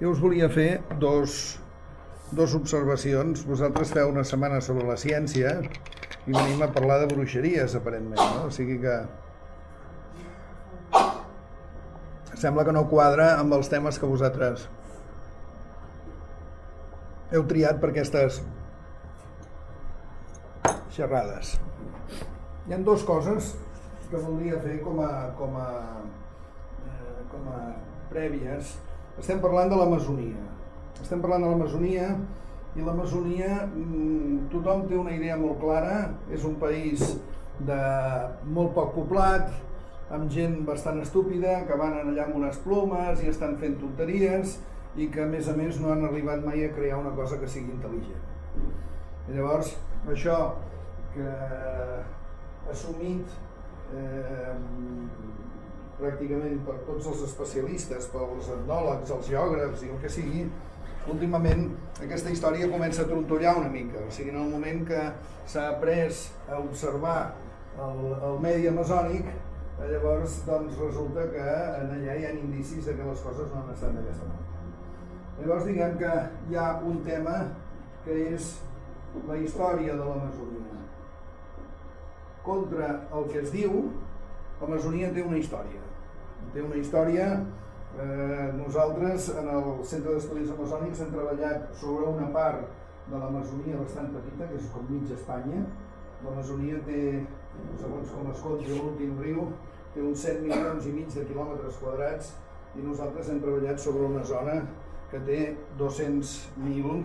Jo us volia fer dos, dos observacions. Vosaltres feu una setmana sobre la ciència i venim a parlar de bruixeries, aparentment, no? O sigui que... Sembla que no quadra amb els temes que vosaltres heu triat per aquestes xerrades. Hi ha dues coses que voldria fer com a, com a, eh, com a prèvies. Estem parlant de l'Amazonia. Estem parlant de l'Amazonia i l'Amazonia mm, tothom té una idea molt clara, és un país de molt poc poblat, amb gent bastant estúpida, que van allà amb unes plomes i estan fent tonteries i que a més a més no han arribat mai a crear una cosa que sigui intel·ligent. I llavors, això que assumit eh, pràcticament per tots els especialistes, pels etnòlegs, els geògrafs i el que sigui, últimament aquesta història comença a trontollar una mica. O sigui, en el moment que s'ha après a observar el, el medi amazònic, llavors doncs, resulta que en allà hi ha indicis de que les coses no han estat d'aquesta manera. Llavors diguem que hi ha un tema que és la història de l'Amazonia contra el que es diu, l'Amazonia té una història. Té una història, eh, nosaltres en el Centre d'Estudis Amazònics hem treballat sobre una part de l'Amazonia bastant petita, que és com mig Espanya. L'Amazonia té, segons com es compti l'últim riu, té uns 100 milions i mig de quilòmetres quadrats i nosaltres hem treballat sobre una zona que té 200.000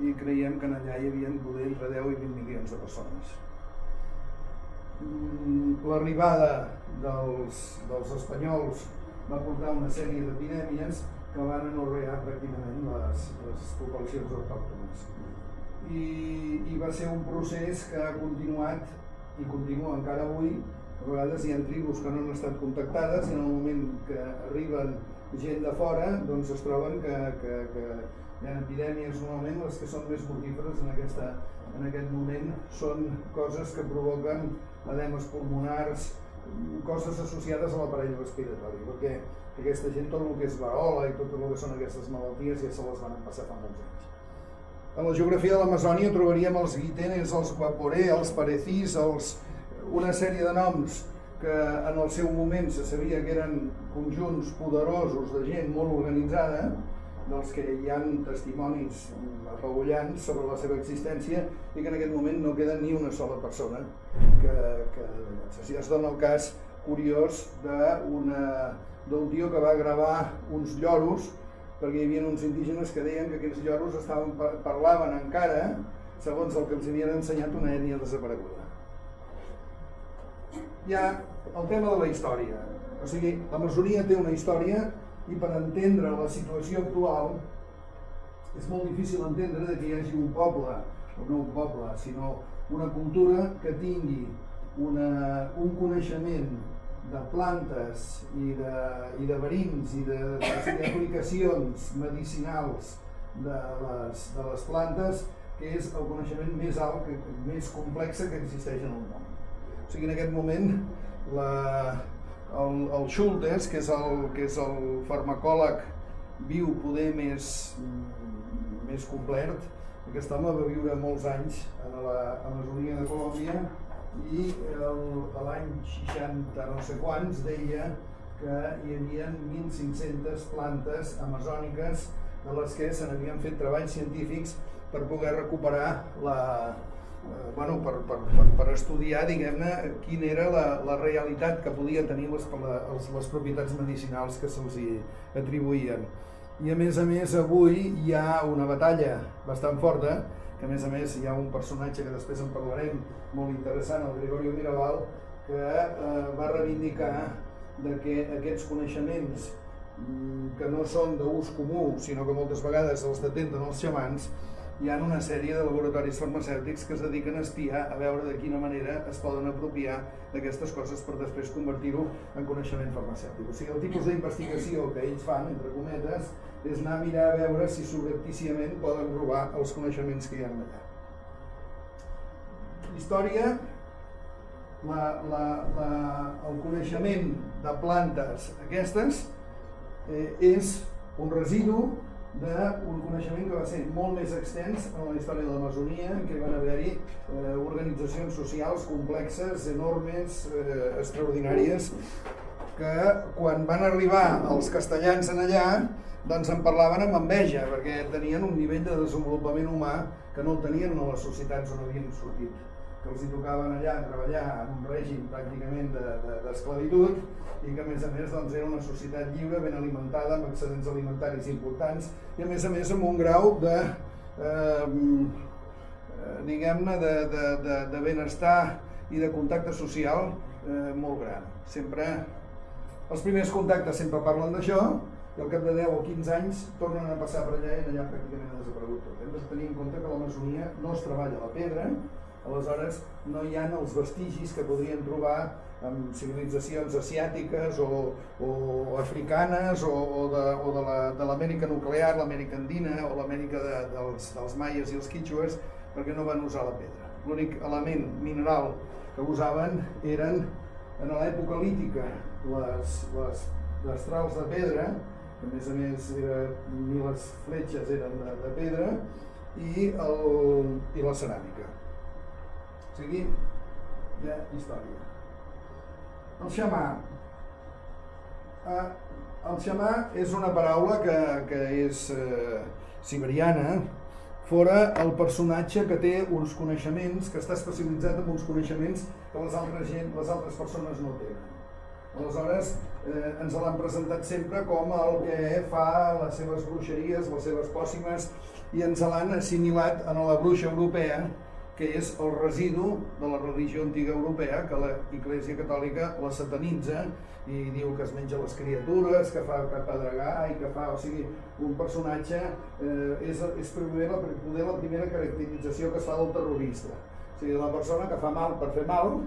i creiem que allà hi havia poder entre 10 i 20 milions de persones. Mm, l'arribada dels, dels espanyols va portar una sèrie d'epidèmies que van anorrear pràcticament les, les poblacions autòctones. I, I va ser un procés que ha continuat i continua encara avui. A vegades hi ha tribus que no han estat contactades i en el moment que arriben gent de fora doncs es troben que, que, que hi ha epidèmies normalment les que són més mortíferes en, aquesta, en aquest moment són coses que provoquen edemes pulmonars, coses associades a l'aparell respiratori, perquè aquesta gent tot el que és varola i tot el que són aquestes malalties ja se les van passar fa molts anys. En la geografia de l'Amazònia trobaríem els guitenes, els guaporé, els parecís, els, una sèrie de noms que en el seu moment se sabia que eren conjunts poderosos de gent molt organitzada, dels que hi han testimonis regulants sobre la seva existència i que en aquest moment no queda ni una sola persona que, que si es dona el cas curiós d'un tio que va gravar uns lloros perquè hi havia uns indígenes que deien que aquests lloros estaven, parlaven encara segons el que els havien ensenyat una ètnia desapareguda. Hi ha el tema de la història. O sigui, la majoria té una història i per entendre la situació actual és molt difícil entendre que hi hagi un poble, o no un poble, sinó una cultura que tingui una, un coneixement de plantes i de, i de verins i d'aplicacions medicinals de les, de les plantes que és el coneixement més alt, que, més complex que existeix en el món. O sigui, en aquest moment la, el, el Schultes, que és el, que és el farmacòleg viu poder més, més complet, aquest home va viure molts anys a la Amazonia de Colòmbia i l'any 60 no sé quants deia que hi havia 1.500 plantes amazòniques de les que se n'havien fet treballs científics per poder recuperar la, bueno, per, per, per, per estudiar diguem-ne quina era la, la realitat que podia tenir les, les, les propietats medicinals que se'ls atribuïen. I a més a més avui hi ha una batalla bastant forta, que a més a més hi ha un personatge que després en parlarem molt interessant, el Gregorio Mirabal, que eh, va reivindicar de que aquests coneixements mm, que no són d'ús comú, sinó que moltes vegades els detenten els xamans, hi ha una sèrie de laboratoris farmacèutics que es dediquen a espiar a veure de quina manera es poden apropiar d'aquestes coses per després convertir-ho en coneixement farmacèutic. O sigui, el tipus d'investigació que ells fan, entre cometes, és anar a mirar a veure si subreptíciament poden robar els coneixements que hi ha allà. Història, la, la, la, el coneixement de plantes aquestes eh, és un residu d'un coneixement que va ser molt més extens en la història de l'Amazonia, en què van haver-hi eh, organitzacions socials complexes, enormes, eh, extraordinàries, que quan van arribar els castellans en allà, doncs en parlaven amb enveja, perquè tenien un nivell de desenvolupament humà que no el tenien a les societats on havien sortit que els hi tocaven allà treballar en un règim pràcticament d'esclavitud de, de, i que a més a més doncs, era una societat lliure, ben alimentada, amb excedents alimentaris importants i a més a més amb un grau de eh, diguem-ne de, de, de, de benestar i de contacte social eh, molt gran. Sempre, els primers contactes sempre parlen d'això i al cap de 10 o 15 anys tornen a passar per allà i allà pràcticament ha desaparegut tot. Hem de tenir en compte que l'Amazonia no es treballa la pedra, aleshores no hi ha els vestigis que podrien trobar en civilitzacions asiàtiques o, o africanes o, o de, l'Amèrica la, nuclear, l'Amèrica andina o l'Amèrica de, dels, dels maies i els quichues perquè no van usar la pedra. L'únic element mineral que usaven eren en l'època lítica les, les, les trals de pedra, que a més a més era, ni les fletxes eren de, de pedra, i, el, i la ceràmica. Seguim de història. El xamà. Eh, el xamà és una paraula que, que és eh, siberiana, fora el personatge que té uns coneixements, que està especialitzat en uns coneixements que les altres, gent, les altres persones no tenen. Aleshores, eh, ens l'han presentat sempre com el que fa les seves bruixeries, les seves pòssimes, i ens l'han assimilat a la bruixa europea, que és el residu de la religió antiga europea que la Iglesia Catòlica la satanitza i diu que es menja les criatures, que fa pedregar i que fa, o sigui, un personatge eh, és, és primer poder la primera caracterització que es fa del terrorista. O sigui, la persona que fa mal per fer mal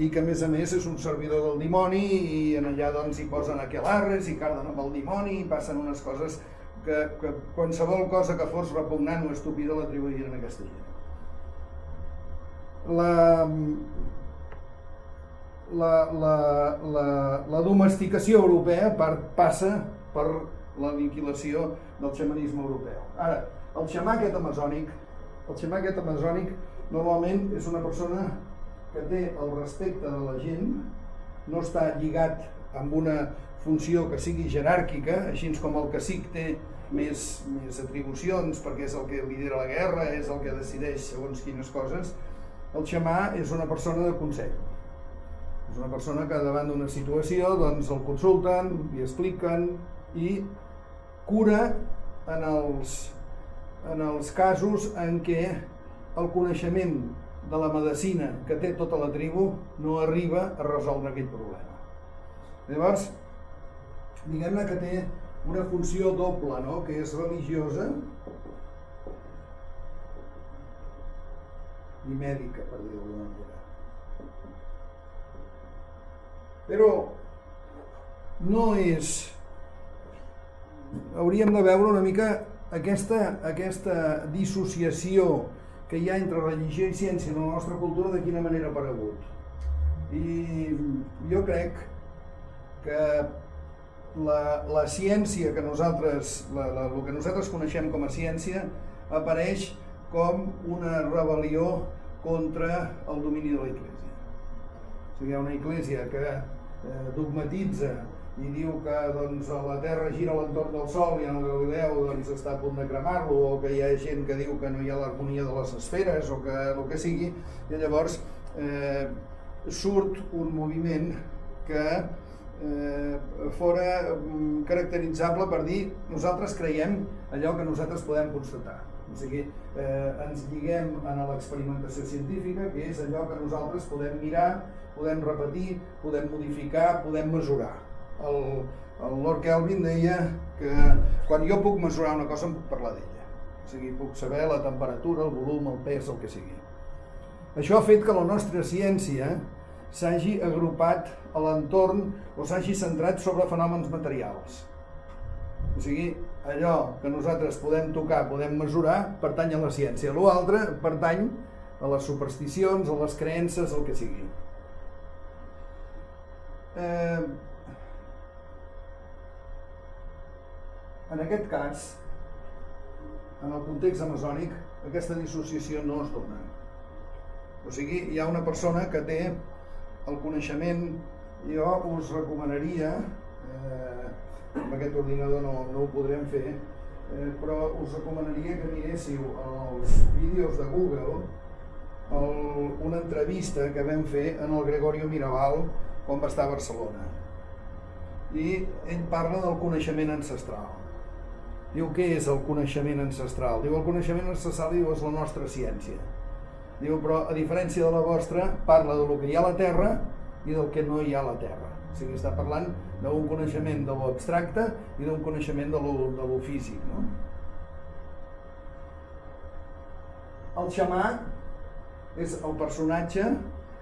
i que a més a més és un servidor del dimoni i en allà doncs hi posen aquelarres i carden amb el dimoni i passen unes coses que, que qualsevol cosa que fos repugnant o estúpida l'atribuïen a aquesta gent la, la, la, la, la domesticació europea per, passa per l'aniquilació del xamanisme europeu. Ara, el xamà aquest amazònic, el xamà aquest amazònic normalment és una persona que té el respecte de la gent, no està lligat amb una funció que sigui jeràrquica, així com el cacic té més, més atribucions perquè és el que lidera la guerra, és el que decideix segons quines coses, el xamà és una persona de consell. És una persona que davant d'una situació doncs el consulten, li expliquen i cura en els, en els casos en què el coneixement de la medicina que té tota la tribu no arriba a resoldre aquell problema. Llavors, diguem-ne que té una funció doble, no? que és religiosa i mèdica, per dir-ho d'alguna manera. Però no és... Hauríem de veure una mica aquesta, aquesta dissociació que hi ha entre religió i ciència en la nostra cultura de quina manera ha aparegut. I jo crec que la, la ciència que nosaltres, la, la, el que nosaltres coneixem com a ciència, apareix com una rebel·lió contra el domini de la Iglesia. O sigui, hi ha una Iglesia que eh, dogmatitza i diu que doncs, la Terra gira a l'entorn del Sol i en el Galileu doncs, està a punt de cremar-lo o que hi ha gent que diu que no hi ha l'harmonia de les esferes o que el que sigui i llavors eh, surt un moviment que eh, fora mm, caracteritzable per dir nosaltres creiem allò que nosaltres podem constatar o sigui, eh, ens lliguem en l'experimentació científica, que és allò que nosaltres podem mirar, podem repetir, podem modificar, podem mesurar. El, el Lord Kelvin deia que quan jo puc mesurar una cosa em puc parlar d'ella. O sigui, puc saber la temperatura, el volum, el pes, el que sigui. Això ha fet que la nostra ciència s'hagi agrupat a l'entorn o s'hagi centrat sobre fenòmens materials. O sigui, allò que nosaltres podem tocar, podem mesurar, pertany a la ciència. L'altre pertany a les supersticions, a les creences, el que sigui. Eh, en aquest cas, en el context amazònic aquesta dissociació no es dona. O sigui, hi ha una persona que té el coneixement, jo us recomanaria, eh, amb aquest ordinador no, no ho podrem fer, eh, però us recomanaria que miréssiu els vídeos de Google el, una entrevista que vam fer en el Gregorio Mirabal quan va estar a Barcelona. I ell parla del coneixement ancestral. Diu, què és el coneixement ancestral? Diu, el coneixement ancestral diu, és la nostra ciència Diu, però a diferència de la vostra, parla del que hi ha a la Terra i del que no hi ha a la Terra. O sigui, està parlant d'un coneixement de lo abstracte i d'un coneixement de lo, de lo físic. No? El xamà és el personatge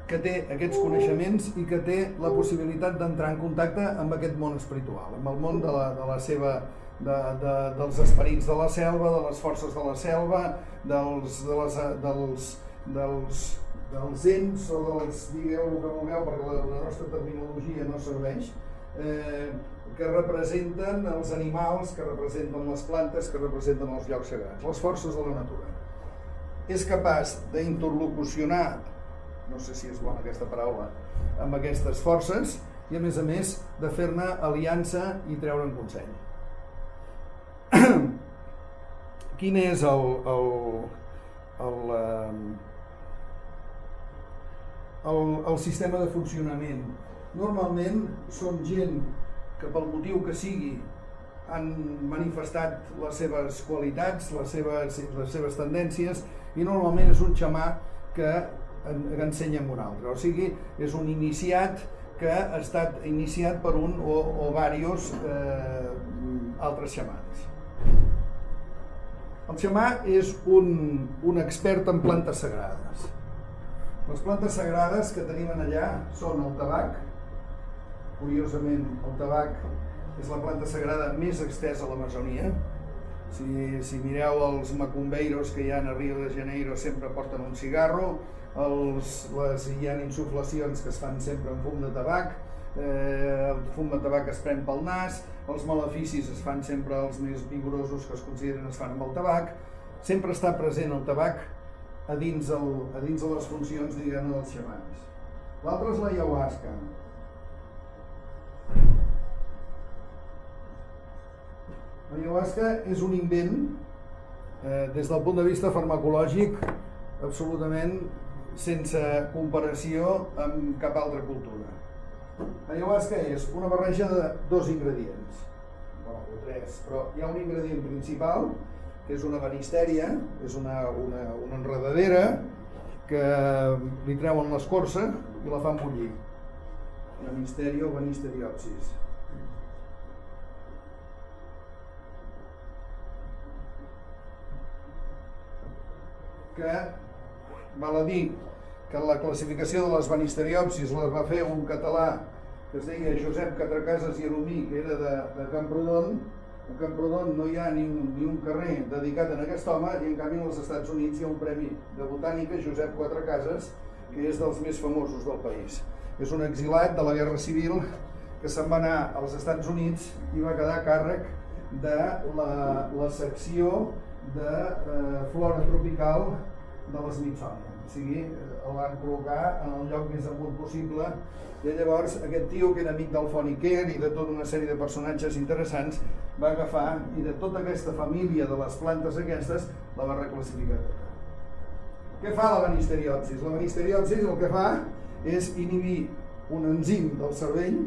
que té aquests coneixements i que té la possibilitat d'entrar en contacte amb aquest món espiritual, amb el món de la, de la seva, de, de, dels esperits de la selva, de les forces de la selva, dels, de les, dels, dels, dels ens o dels, digueu el que vulgueu, perquè la, la nostra terminologia no serveix, eh, que representen els animals, que representen les plantes, que representen els llocs sagrats, les forces de la natura. És capaç d'interlocucionar, no sé si és bona aquesta paraula, amb aquestes forces i a més a més de fer-ne aliança i treure'n consell. Quin és el, el, el, eh, el, el sistema de funcionament. Normalment són gent que pel motiu que sigui han manifestat les seves qualitats, les seves, les seves tendències i normalment és un xamà que, que ensenya amb un altre. O sigui, és un iniciat que ha estat iniciat per un o, o diversos eh, altres xamans. El xamà és un, un expert en plantes sagrades les plantes sagrades que tenim allà són el tabac. Curiosament, el tabac és la planta sagrada més extesa a l'Amazonia. Si, si mireu els macumbeiros que hi ha a Rio de Janeiro sempre porten un cigarro, els, les, hi ha insuflacions que es fan sempre amb fum de tabac, eh, el fum de tabac es pren pel nas, els maleficis es fan sempre els més vigorosos que es consideren es fan amb el tabac, sempre està present el tabac a dins, el, a dins de les funcions, diguem dels xamans. L'altre és la ayahuasca. La ayahuasca és un invent, eh, des del punt de vista farmacològic, absolutament sense comparació amb cap altra cultura. La ayahuasca és una barreja de dos ingredients, bueno, o tres, però hi ha un ingredient principal que és una banistèria, és una, una, una enredadera que li treuen l'escorça i la fan bullir. La misteri o banisteriopsis. Que val a dir que la classificació de les banisteriopsis la va fer un català que es deia Josep Catracasas i Aromí, que era de, de Camprodon, a Camprodon no hi ha ni un, ni un carrer dedicat a aquest home i en canvi als Estats Units hi ha un premi de botànica, Josep Quatre Cases, que és dels més famosos del país. És un exilat de la Guerra Civil que se'n va anar als Estats Units i va quedar a càrrec de la, la secció de eh, flora tropical de l'Smithsonian. O sigui, el van col·locar en el lloc més amunt possible i llavors aquest tio que era amic del Foniquer i de tota una sèrie de personatges interessants va agafar i de tota aquesta família de les plantes aquestes la va reclassificar tota. Què fa la banisteriopsis? La banisteriopsis el que fa és inhibir un enzim del cervell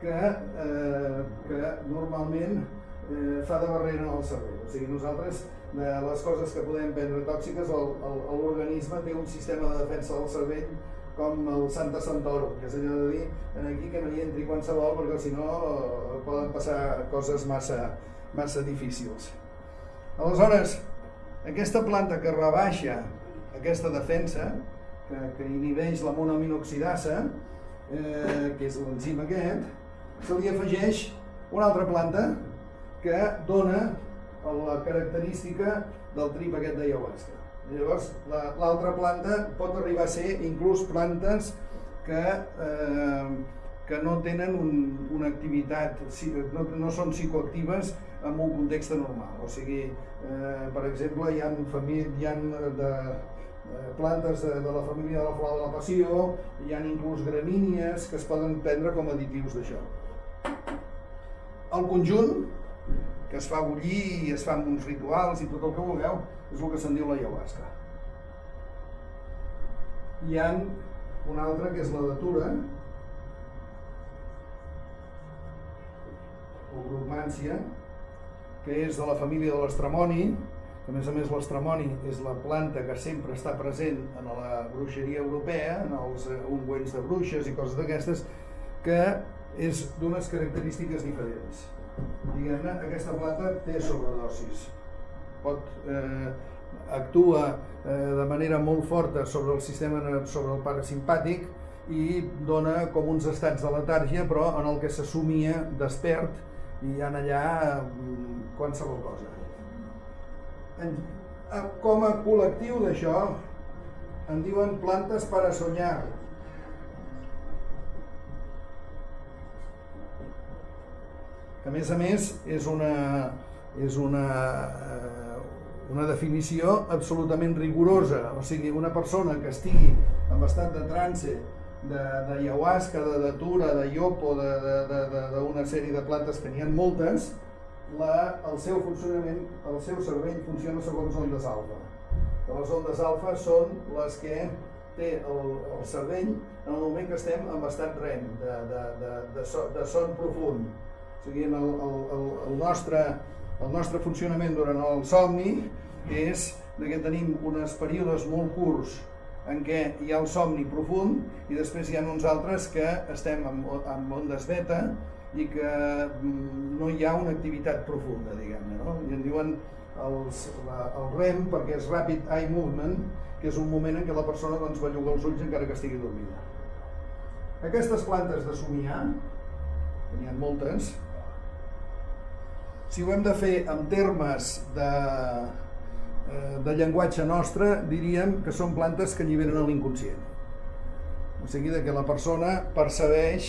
que, eh, que normalment eh, fa de barrera al cervell. O sigui, nosaltres, de les coses que podem prendre tòxiques, l'organisme té un sistema de defensa del cervell com el Santa Santoro, que és allò de dir en aquí que no hi entri qualsevol perquè si no eh, poden passar coses massa, massa difícils. Aleshores, aquesta planta que rebaixa aquesta defensa, que, que inhibeix la monoaminoxidasa, eh, que és l'enzim aquest, se li afegeix una altra planta que dona la característica del trip aquest d'ayahuasca. Llavors, l'altra la, planta pot arribar a ser inclús plantes que, eh, que no tenen un, una activitat, no, no són psicoactives en un context normal. O sigui, eh, per exemple, hi ha, hi ha de, eh, plantes de, de la família de la flor de la passió, hi ha inclús gramínies que es poden prendre com additius d'això. El conjunt, que es fa bullir i es fan uns rituals i tot el que vulgueu, és el que se'n diu la ayahuasca. Hi ha una altra que és la datura, o bromància, que és de la família de l'estramoni, a més a més l'estramoni és la planta que sempre està present en la bruixeria europea, en els eh, ungüents de bruixes i coses d'aquestes, que és d'unes característiques diferents. Diguem-ne, aquesta planta té sobredosis. Pot, eh, actua eh, de manera molt forta sobre el sistema, sobre el parasimpàtic i dona com uns estats de letàrgia, però en el que s'assumia despert i ha allà mm, qualsevol cosa. En, com a col·lectiu d'això en diuen plantes per a soñar. Que a més a més és una, és una, eh, una definició absolutament rigorosa, o sigui, una persona que estigui en estat de trance d'ayahuasca, de, de datura, de iopo, d'una sèrie de plantes que n'hi ha moltes, la, el seu funcionament, el seu cervell funciona segons ondes alfa. Que les ondes alfa són les que té el, el cervell en el moment que estem en estat REM, de, de, de, de, so, de son profund. O sigui, el, el, el, nostre, el nostre funcionament durant el somni és que tenim uns períodes molt curts en què hi ha el somni profund i després hi ha uns altres que estem en, en ondes beta i que mm, no hi ha una activitat profunda, diguem-ne. No? I en diuen els, la, el REM perquè és Rapid Eye Movement, que és un moment en què la persona doncs, belluga els ulls encara que estigui dormida. Aquestes plantes de somiar, n'hi ha moltes, si ho hem de fer en termes de, Eh, de llenguatge nostre diríem que són plantes que alliberen l'inconscient. O sigui, que la persona percebeix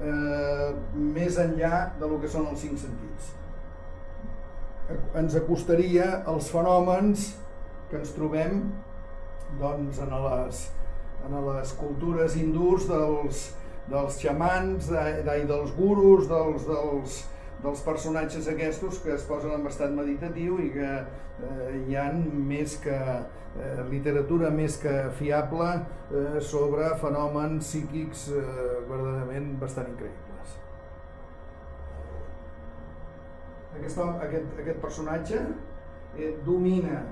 eh, més enllà de lo que són els cinc sentits. Ens acostaria als fenòmens que ens trobem doncs, en, les, en les cultures hindús dels, dels xamans, de, de, dels gurus, dels, dels, dels personatges aquests que es posen en estat meditatiu i que eh, hi han més que eh, literatura més que fiable eh, sobre fenòmens psíquics eh, verdaderament bastant increïbles. Aquest, aquest, aquest personatge eh, domina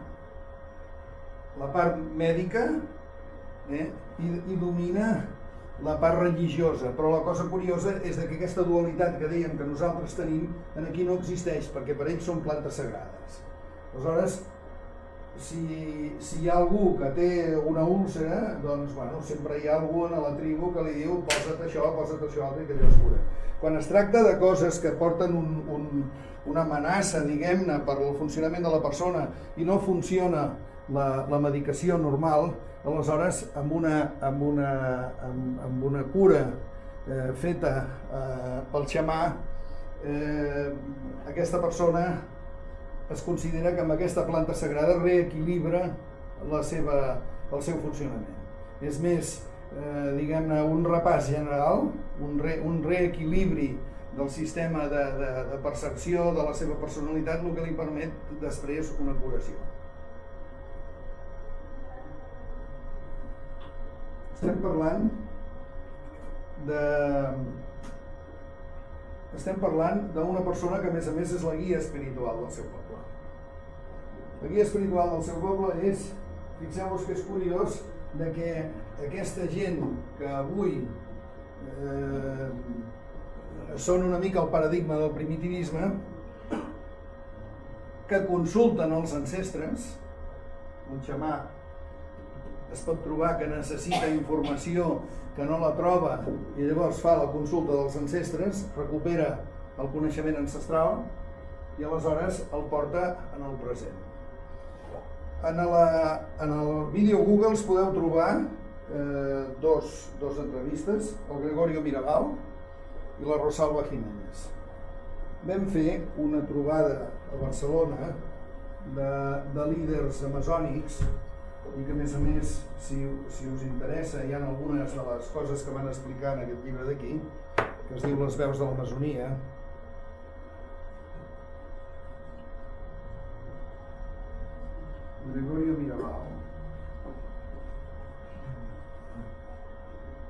la part mèdica eh, i, i domina la part religiosa, però la cosa curiosa és que aquesta dualitat que dèiem que nosaltres tenim en aquí no existeix, perquè per ells són plantes sagrades. Aleshores, si, si hi ha algú que té una úlcera, doncs bueno, sempre hi ha algú a la tribu que li diu posa't això, posa't això altre que allò es cura. Quan es tracta de coses que porten un, un, una amenaça, diguem-ne, per al funcionament de la persona i no funciona la, la medicació normal, Aleshores, amb una, amb una, amb, amb una cura eh, feta eh, pel xamà, eh, aquesta persona es considera que amb aquesta planta sagrada reequilibra la seva, el seu funcionament. És més, eh, diguem-ne, un repàs general, un, re, un reequilibri del sistema de, de, de percepció de la seva personalitat, el que li permet després una curació. Estem parlant de estem parlant d'una persona que a més a més és la guia espiritual del seu poble. La guia espiritual del seu poble és, fixeu-vos que és curiós, de que aquesta gent que avui eh, són una mica el paradigma del primitivisme, que consulten els ancestres, un xamà es pot trobar que necessita informació que no la troba i llavors fa la consulta dels ancestres, recupera el coneixement ancestral i aleshores el porta en el present. En, la, en el vídeo Google es podeu trobar eh, dos, dos entrevistes, el Gregorio Mirabal, i la Rosalba Jiménez. Vam fer una trobada a Barcelona de, de líders amazònics i que a més a més, si, si us interessa, hi ha algunes de les coses que van explicar en aquest llibre d'aquí, que es diu Les veus de l'Amazonia, Gregorio Mirabal.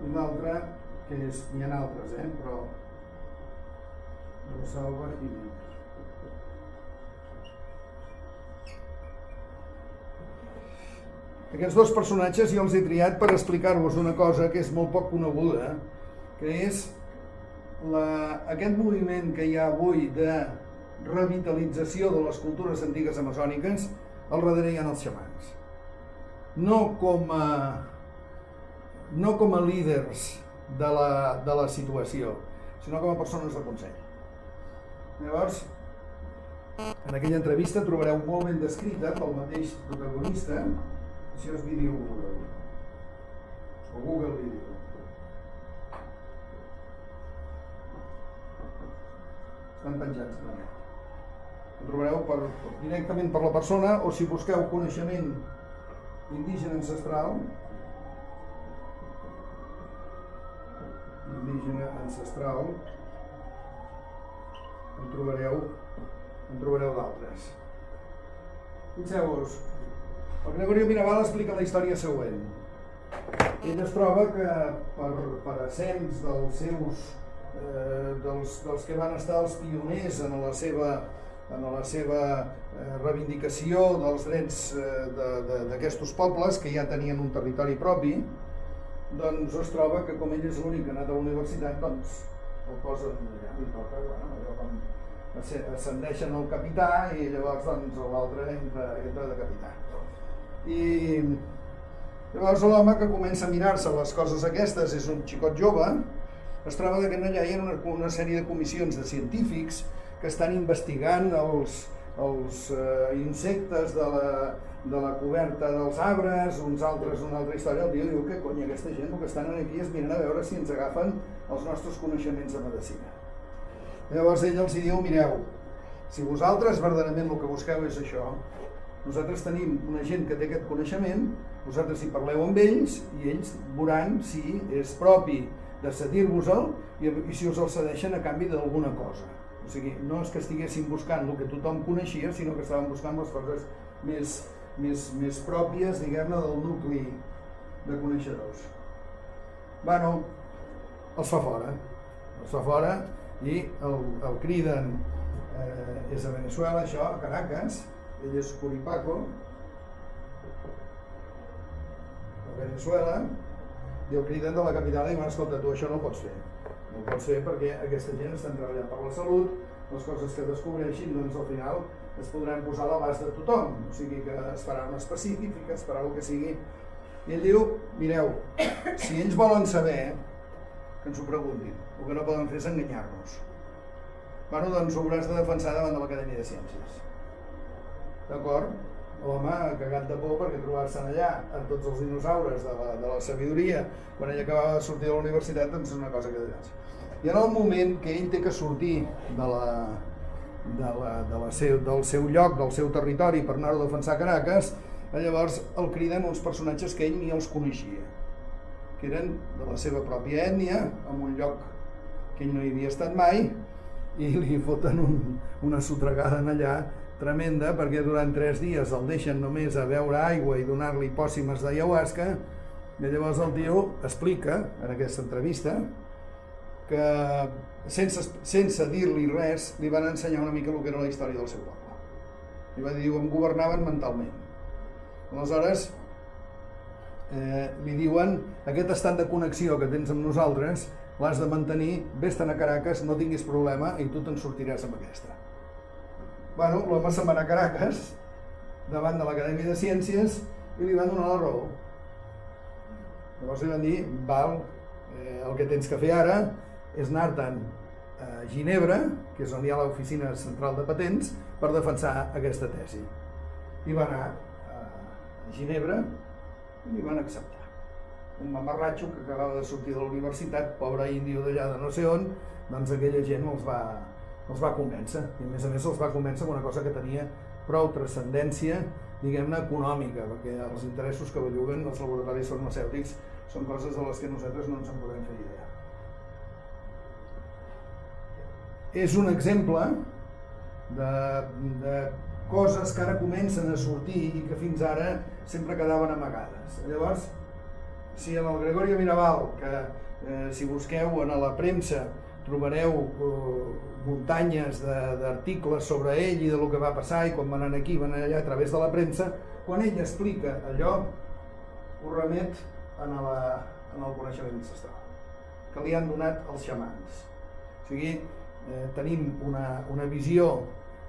Un altre, que és, n'hi ha altres, eh? però Rosalba Jiménez. Aquests dos personatges jo els he triat per explicar-vos una cosa que és molt poc coneguda, que és la, aquest moviment que hi ha avui de revitalització de les cultures antigues amazòniques, al darrere hi ha els xamans. No com a, no com a líders de la, de la situació, sinó com a persones de consell. Llavors, en aquella entrevista trobareu molt ben descrita pel mateix protagonista, això és vídeo Google, o Google Video. Estan penjats també. Ho trobareu per, directament per la persona o si busqueu coneixement indígena ancestral, indígena ancestral, en trobareu, en trobareu d'altres. Fixeu-vos, el Gregorio Mirabal explica la història següent. Ell es troba que per, per ascens dels seus, eh, dels, dels que van estar els pioners en la seva, en la seva eh, reivindicació dels drets eh, d'aquests pobles que ja tenien un territori propi, doncs es troba que com ell és l'únic que ha anat a la universitat, doncs el posen allà, li toca, bueno, allò com ascendeixen al capità i llavors doncs l'altre entra, entra de capità. I llavors l'home que comença a mirar-se les coses aquestes és un xicot jove, es troba que allà hi ha una, una sèrie de comissions de científics que estan investigant els, els eh, insectes de la, de la coberta dels arbres, uns altres una altra història, el tio diu que cony, aquesta gent el que estan aquí és mirant a veure si ens agafen els nostres coneixements de medicina. Llavors ell els diu, mireu, si vosaltres verdaderament el que busqueu és això, nosaltres tenim una gent que té aquest coneixement, vosaltres hi parleu amb ells i ells veuran si és propi de cedir-vos-el i, i si us el cedeixen a canvi d'alguna cosa. O sigui, no és que estiguessin buscant el que tothom coneixia, sinó que estaven buscant les coses més més, més pròpies, diguem-ne, del nucli de coneixedors. Bueno, els fa fora, els fa fora i el, el criden, eh, és a Venezuela, això, a Caracas, ell és Curipaco, a Venezuela, i el criden de la capital i diuen, escolta, tu això no ho pots fer. No ho pots fer perquè aquesta gent està treballant per la salut, les coses que descobreixin, doncs al final es podran posar a l'abast de tothom, o sigui que es farà un específic, es farà el que sigui. I ell diu, mireu, si ells volen saber, que ens ho preguntin, el que no poden fer és enganyar-nos. Bueno, doncs ho hauràs de defensar davant de l'Acadèmia de Ciències. D'acord? L'home cagat de por perquè trobar-se allà amb tots els dinosaures de la, de la sabidoria quan ell acabava de sortir de la universitat doncs és una cosa que de I en el moment que ell té que sortir de la, de la, de la seu, del seu lloc, del seu territori per anar-ho a defensar Caracas, llavors el criden uns personatges que ell ni els coneixia, que eren de la seva pròpia ètnia, en un lloc que ell no hi havia estat mai, i li foten un, una sotregada en allà tremenda perquè durant tres dies el deixen només a beure aigua i donar-li pòssimes d'ayahuasca i llavors el tio explica en aquesta entrevista que sense, sense dir-li res, li van ensenyar una mica el que era la història del seu poble. Li va dir, em governaven mentalment. Aleshores, eh, li diuen, aquest estat de connexió que tens amb nosaltres, l'has de mantenir, vés-te'n a Caracas, no tinguis problema i tu te'n sortiràs amb aquesta. Bueno, l'home se'n va anar a Caracas, davant de l'Acadèmia de Ciències, i li van donar la raó. Llavors li van dir, val, eh, el que tens que fer ara és anar-te'n a Ginebra, que és on hi ha l'oficina central de patents, per defensar aquesta tesi. I va anar a Ginebra i li van acceptar. Un mamarratxo que acabava de sortir de la universitat, pobre índio d'allà de no sé on, doncs aquella gent els va, els va convèncer i a més a més els va convèncer amb una cosa que tenia prou transcendència diguem-ne econòmica perquè els interessos que belluguen els laboratoris farmacèutics són coses de les que nosaltres no ens en podem fer idea és un exemple de, de coses que ara comencen a sortir i que fins ara sempre quedaven amagades. Llavors, si en el Gregorio Mirabal, que eh, si busqueu en la premsa trobareu eh, muntanyes d'articles sobre ell i de lo que va passar i quan van anar aquí, van anar allà a través de la premsa, quan ell explica allò, ho remet en, la, en el coneixement ancestral que li han donat els xamans. O sigui, eh, tenim una, una visió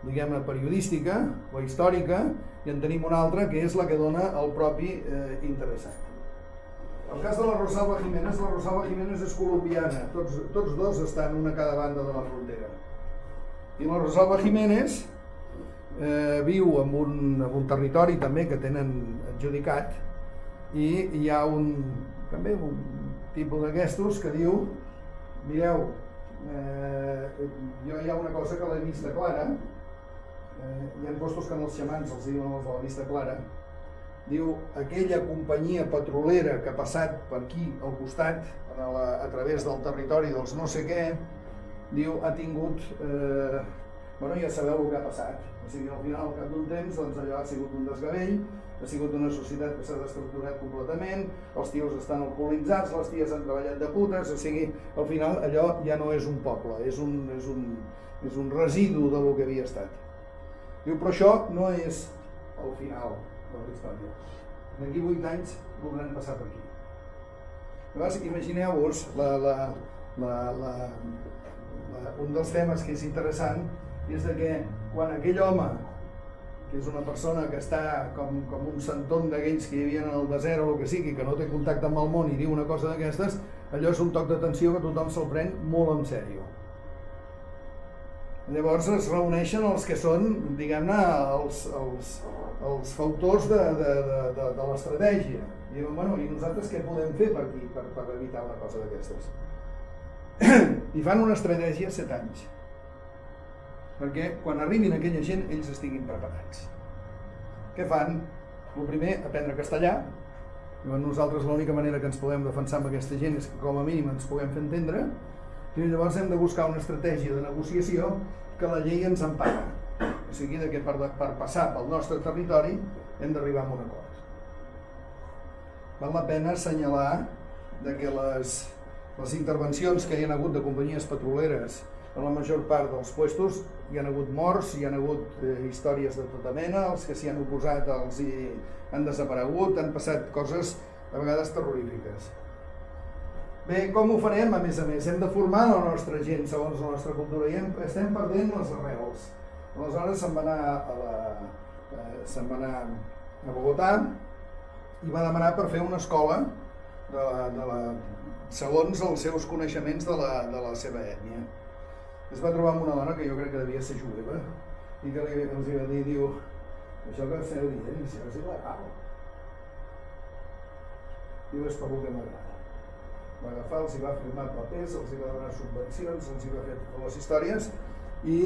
diguem-ne periodística o històrica i en tenim una altra que és la que dona el propi eh, interessant. El cas de la Rosalba Jiménez, la Rosalba Jiménez és colombiana, tots, tots dos estan una a cada banda de la frontera. I la Rosalba Jiménez eh, viu en un, en un territori també que tenen adjudicat i hi ha un, també un tipus d'aquestos que diu mireu, eh, jo hi ha una cosa que l'he vista clara eh, hi ha postos que en els xamans els diuen els de la vista clara diu aquella companyia petrolera que ha passat per aquí al costat a, la, a través del territori dels no sé què diu ha tingut eh, bueno ja sabeu el que ha passat. O sigui al final al cap d'un temps doncs allò ha sigut un desgavell ha sigut una societat que s'ha destructurat completament els tios estan alcoholitzats les ties han treballat de putes o sigui al final allò ja no és un poble és un, és un, és un residu de lo que havia estat. Diu però això no és el final de la història. D'aquí 8 anys voldran passar per aquí. Llavors, imagineu-vos la, la, la, la, la, un dels temes que és interessant és de que quan aquell home que és una persona que està com, com un centón d'aquells que hi havia en el desert o el que sigui, que no té contacte amb el món i diu una cosa d'aquestes, allò és un toc d'atenció que tothom se'l pren molt en sèrio. Llavors es reuneixen els que són, diguem-ne, els, els, els fautors de, de, de, de, de l'estratègia. I diuen, bueno, i nosaltres què podem fer per aquí, per, per evitar una cosa d'aquestes? I fan una estratègia set anys. Perquè quan arribin aquella gent, ells estiguin preparats. Què fan? El primer, aprendre castellà. Diuen, nosaltres l'única manera que ens podem defensar amb aquesta gent és que com a mínim ens puguem fer entendre i llavors hem de buscar una estratègia de negociació que la llei ens empara. O sigui, que per, per passar pel nostre territori hem d'arribar a un acord. Val la pena assenyalar de que les, les intervencions que hi ha hagut de companyies petroleres en la major part dels puestos hi han hagut morts, hi han hagut eh, històries de tota mena, els que s'hi han oposat els hi han desaparegut, han passat coses a vegades terrorífiques. Bé, com ho farem, a més a més? Hem de formar la nostra gent segons la nostra cultura i hem, estem perdent les arrels. Aleshores se'n va anar a la, eh, se'n va anar a Bogotà i va demanar per fer una escola de la, de la, segons els seus coneixements de la, de la seva ètnia. Es va trobar amb una dona que jo crec que devia ser jueva i que li, els va dir, diu, això que esteu dient, això és il·legal. Diu, és per que m'agrada va agafar, els hi va firmar papers, els hi va donar subvencions, els hi va fer totes les històries i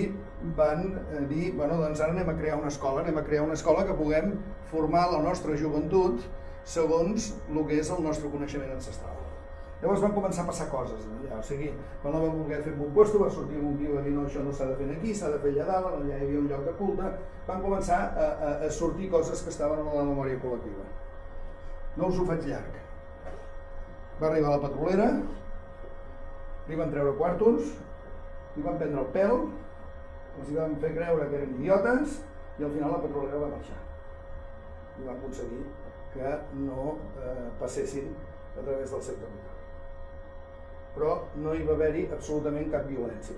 van eh, dir, bueno, doncs ara anem a crear una escola, anem a crear una escola que puguem formar la nostra joventut segons el que és el nostre coneixement ancestral. Llavors van començar a passar coses allà, o sigui, quan no vam voler fer un puesto va sortir un tio a dir no, això no s'ha de fer aquí, s'ha de fer allà dalt, allà hi havia un lloc de culte, van començar a, a, a sortir coses que estaven a la memòria col·lectiva. No us ho faig llarg va arribar la petrolera, li van treure quartos, li van prendre el pèl, els van fer creure que eren idiotes i al final la petrolera va marxar. I van aconseguir que no eh, passessin a través del seu territori. Però no hi va haver-hi absolutament cap violència.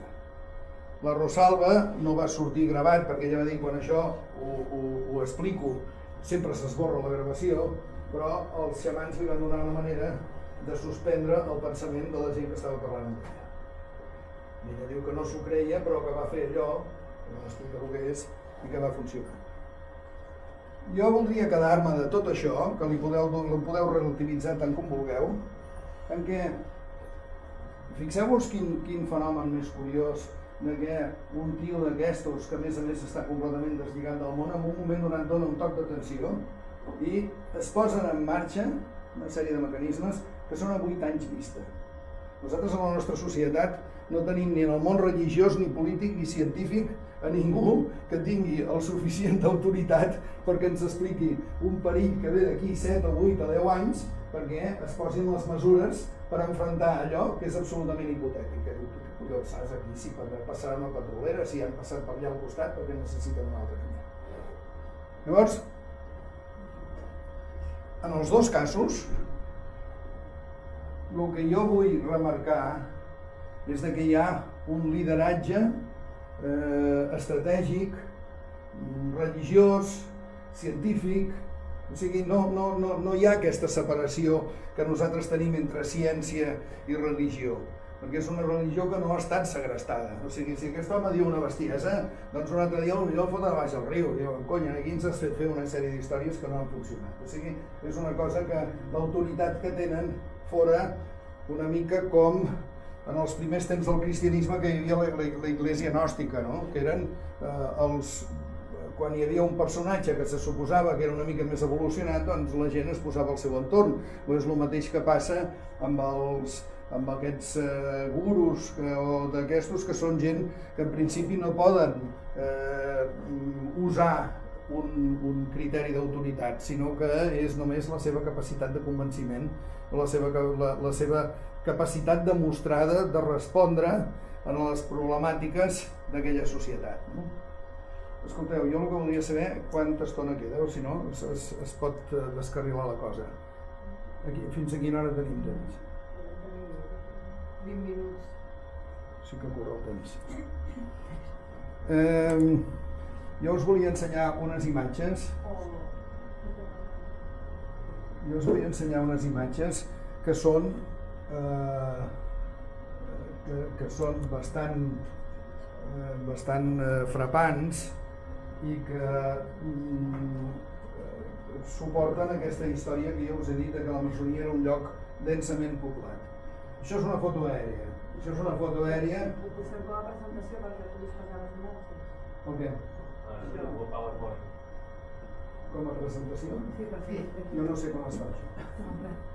La Rosalba no va sortir gravat perquè ja va dir quan això ho, ho, ho explico sempre s'esborra la gravació, però els xamans li van donar una manera de suspendre el pensament de la gent que estava parlant amb ella. I ella diu que no s'ho creia, però que va fer allò, que no explica el que és, i que va funcionar. Jo voldria quedar-me de tot això, que li podeu, li podeu relativitzar tant com vulgueu, en què Fixeu-vos quin, quin fenomen més curiós de que un tio d'aquestos, que a més a més està completament deslligat del món, en un moment donat dona un toc d'atenció i es posen en marxa una sèrie de mecanismes que són a 8 anys vista. Nosaltres a la nostra societat no tenim ni en el món religiós, ni polític, ni científic a ningú que tingui el suficient d'autoritat perquè ens expliqui un perill que ve d'aquí 7 o 8 o 10 anys perquè es posin les mesures per enfrontar allò que és absolutament hipotètic. Que collons, saps aquí si passaran una petrolera, si han passat per allà al costat perquè necessiten un altre camí. Llavors, en els dos casos, el que jo vull remarcar és que hi ha un lideratge eh, estratègic, religiós, científic, o sigui, no, no, no, no hi ha aquesta separació que nosaltres tenim entre ciència i religió perquè és una religió que no ha estat segrestada. O sigui, si aquest home diu una bestiesa, doncs un altre dia potser el foten a baix al riu. Diuen, conya, aquí ens has fet fer una sèrie d'històries que no han funcionat. O sigui, és una cosa que l'autoritat que tenen fora una mica com en els primers temps del cristianisme que hi havia la, la, la iglesia gnòstica, no? que eren eh, els quan hi havia un personatge que se suposava que era una mica més evolucionat, doncs la gent es posava al seu entorn. O és el mateix que passa amb els, amb aquests eh, gurus que, o d'aquestos que són gent que en principi no poden eh, usar un, un criteri d'autoritat, sinó que és només la seva capacitat de convenciment, la seva, la, la seva capacitat demostrada de respondre a les problemàtiques d'aquella societat. No? Escolteu, jo el que voldria saber quanta estona queda, o si no es, es, es pot eh, descarrilar la cosa. Aquí, fins a quina hora tenim temps? 20 minuts. Sí que corre el temps. Eh, jo us volia ensenyar unes imatges. Jo us volia ensenyar unes imatges que són eh, que, que són bastant eh, bastant eh, frapants i que mm, suporten aquesta història que jo us he dit que la Maçonia era un lloc densament poblat. Això és una foto aèria. Això és una foto aèria... Ho posem com a presentació perquè puguis passar les imatges. El què? El PowerPoint. Com a presentació? Sí, per Sí. Jo no sé com es fa això.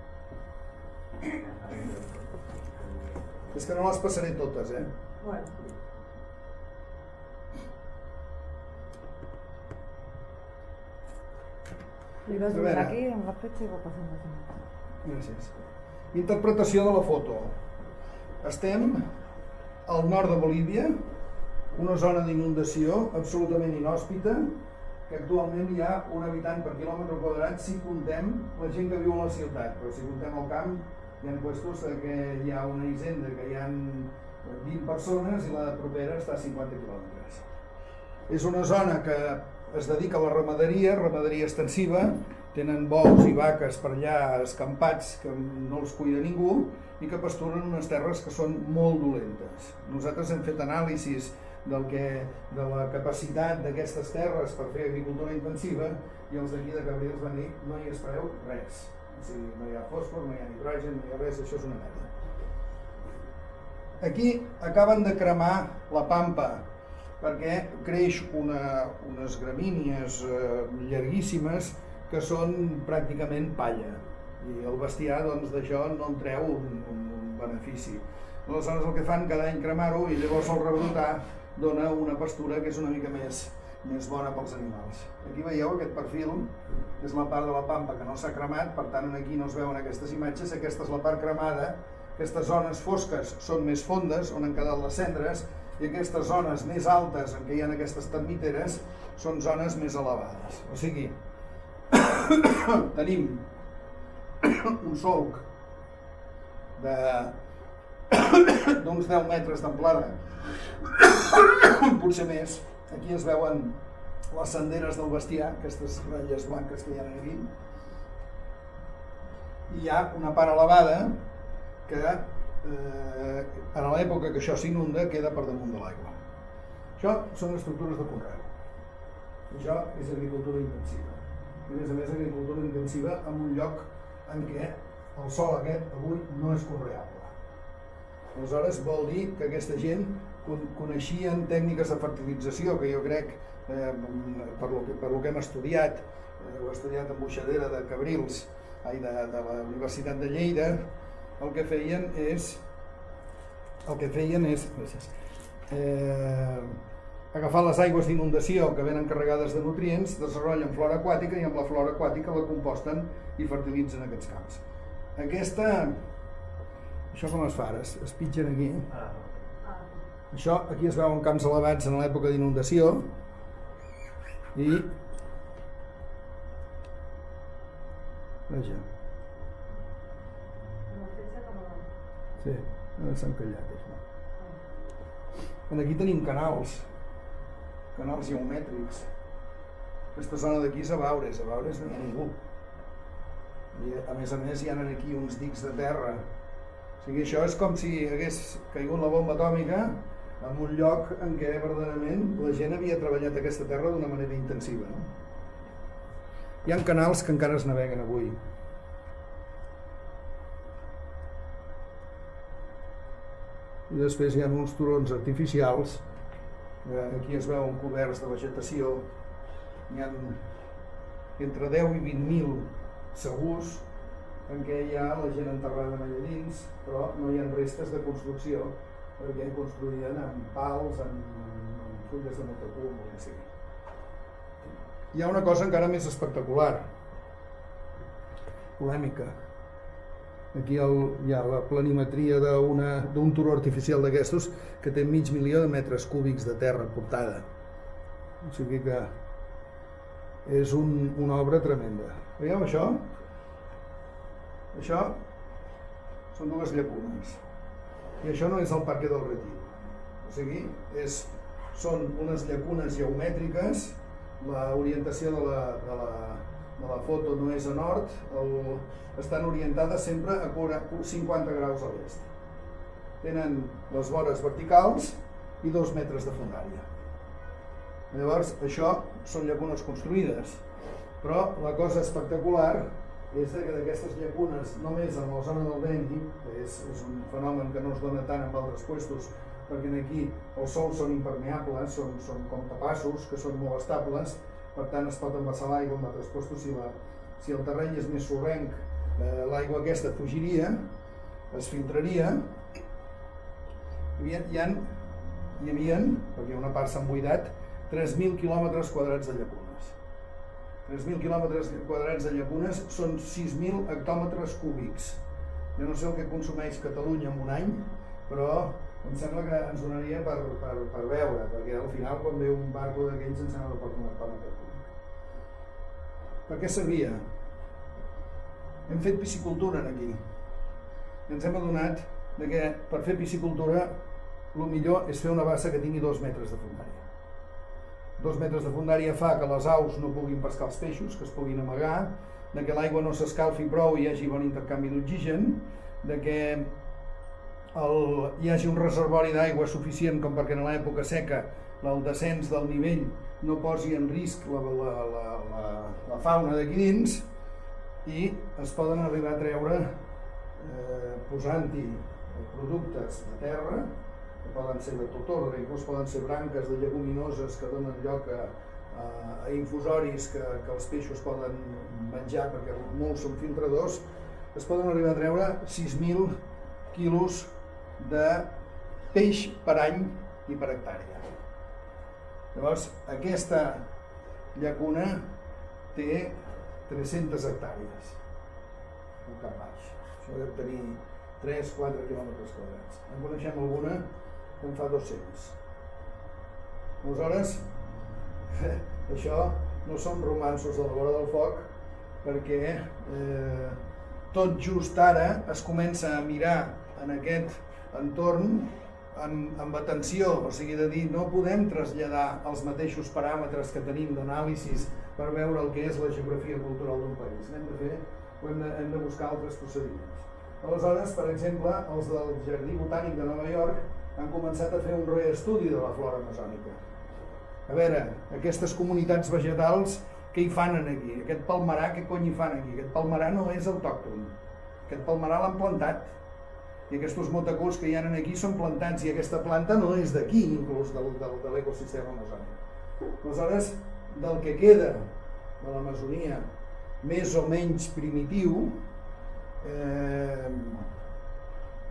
És que no les passaré totes, eh? Bueno, Li vas A donar aquí amb la fletxa i va passant les imatges. Gràcies. Interpretació de la foto. Estem al nord de Bolívia, una zona d'inundació absolutament inhòspita, que actualment hi ha un habitant per quilòmetre quadrat si contem la gent que viu a la ciutat, però si contem el camp hi ha puestos que hi ha una hisenda que hi ha 20 persones i la propera està a 50 quilòmetres. És una zona que es dedica a la ramaderia, ramaderia extensiva, tenen bous i vaques per allà escampats que no els cuida ningú i que pasturen unes terres que són molt dolentes. Nosaltres hem fet anàlisis del que, de la capacitat d'aquestes terres per fer agricultura intensiva i els d'aquí de Cabrils van dir no hi espereu res. O sigui, no hi ha fòsfor, no hi ha nitrogen, no hi ha res, això és una merda. Aquí acaben de cremar la pampa perquè creix una, unes gramínies eh, llarguíssimes que són pràcticament palla i el bestiar doncs, d'això no en treu un, un, un benefici. Aleshores el que fan cada any cremar-ho i llavors el rebrotar dona una pastura que és una mica més, més bona pels animals. Aquí veieu aquest perfil, és la part de la pampa que no s'ha cremat, per tant aquí no es veuen aquestes imatges, aquesta és la part cremada, aquestes zones fosques són més fondes, on han quedat les cendres, i aquestes zones més altes en què hi ha aquestes termiteres són zones més elevades. O sigui, tenim un solc de d'uns 10 metres d'amplada, potser més. Aquí es veuen les senderes del bestiar, aquestes ratlles blanques que hi ha aquí. I hi ha una part elevada que eh, en l'època que això s'inunda queda per damunt de l'aigua. Això són estructures de conreu. Això és agricultura intensiva. I a més a més agricultura intensiva en un lloc en què el sol aquest avui no és conreable. Aleshores vol dir que aquesta gent con- coneixien tècniques de fertilització que jo crec, eh, per, lo que, per lo que hem estudiat, eh, ho he estudiat amb Buixadera de Cabrils, ai, de, de la Universitat de Lleida, el que feien és el que feien és eh, agafar les aigües d'inundació que venen carregades de nutrients, desenvolupen flora aquàtica i amb la flora aquàtica la composten i fertilitzen aquests camps. Aquesta, això com es fa ara? Es, pitgen aquí. Això, aquí es veuen camps elevats en l'època d'inundació i Vaja, sí, ara s'ha encallat això. Ah. En aquí tenim canals, canals geomètrics. Aquesta zona d'aquí és a Baures, a Baures no hi ningú. I a més a més hi ha aquí uns dics de terra. O sigui, això és com si hagués caigut la bomba atòmica en un lloc en què verdaderament la gent havia treballat aquesta terra d'una manera intensiva. No? Hi ha canals que encara es naveguen avui. I després hi ha uns turons artificials, aquí es veuen coberts de vegetació, hi ha entre 10 i 20.000 segurs en què hi ha la gent enterrada allà dins, però no hi ha restes de construcció, perquè construïen amb pals, amb, amb fulles de motacum, o que sigui. Hi ha una cosa encara més espectacular, polèmica. Aquí el, hi ha la planimetria d'un turó artificial d'aquestos que té mig milió de metres cúbics de terra portada. O sigui que és un, una obra tremenda. Veieu això? Això són dues llacunes. I això no és el Parque del Retiro. O sigui, és, són unes llacunes geomètriques, l'orientació de la, de, la, de la foto no és a nord, el, estan orientades sempre a 40 50 graus a l'est. Tenen les vores verticals i dos metres de fondària. Llavors, això són llacunes construïdes, però la cosa espectacular és que d'aquestes llacunes, només en la zona del Beni, que és, és un fenomen que no es dona tant en altres puestos, perquè aquí els sols són impermeables, són, són com tapassos, que són molt estables, per tant es pot embassar l'aigua en altres puestos si, la, si el terreny és més sorrenc, eh, l'aigua aquesta fugiria, es filtraria, hi havia, hi, ha, hi havia, perquè una part s'han buidat, 3.000 quilòmetres quadrats de llacunes. 3.000 quilòmetres quadrats de llacunes són 6.000 hectòmetres cúbics. Jo no sé el que consumeix Catalunya en un any, però em sembla que ens donaria per, per, per veure, perquè al final quan ve un barco d'aquells em sembla que porta un hectòmetre cúbic. Per què servia? Hem fet piscicultura aquí. I ens hem adonat de que per fer piscicultura el millor és fer una bassa que tingui dos metres de fondària. Dos metres de fondària fa que les aus no puguin pescar els peixos, que es puguin amagar, de que l'aigua no s'escalfi prou i hi hagi bon intercanvi d'oxigen, de que el, hi hagi un reservori d'aigua suficient com perquè en l'època seca el descens del nivell no posi en risc la, la, la, la, la fauna d'aquí dins i es poden arribar a treure eh, posant-hi productes de terra que poden ser de tot ordre, inclús poden ser branques de lleguminoses que donen lloc a, a, a infusoris que, que els peixos poden menjar perquè molts són filtradors, es poden arribar a treure 6.000 quilos de peix per any i per hectàrea. Llavors, aquesta llacuna té 300 hectàrees al cap baix. Això deu tenir 3-4 quilòmetres quadrats. En coneixem alguna que en fa 200. Aleshores, això no són romansos de la vora del foc perquè eh, tot just ara es comença a mirar en aquest entorn amb, amb atenció, o sigui, de dir no podem traslladar els mateixos paràmetres que tenim d'anàlisis per veure el que és la geografia cultural d'un país. Hem de fer, hem de, hem de buscar altres procediments. Aleshores, per exemple, els del Jardí Botànic de Nova York han començat a fer un reestudi de la flora amazònica. A veure, aquestes comunitats vegetals, què hi fan aquí? Aquest palmerà, què cony hi fan aquí? Aquest palmerà no és autòcton. Aquest palmerà l'han plantat. I aquests motacurs que hi ha aquí són plantats i aquesta planta no és d'aquí, inclús del, del, de l'ecosistema amazònic. Aleshores, del que queda de l'Amazonia més o menys primitiu, eh,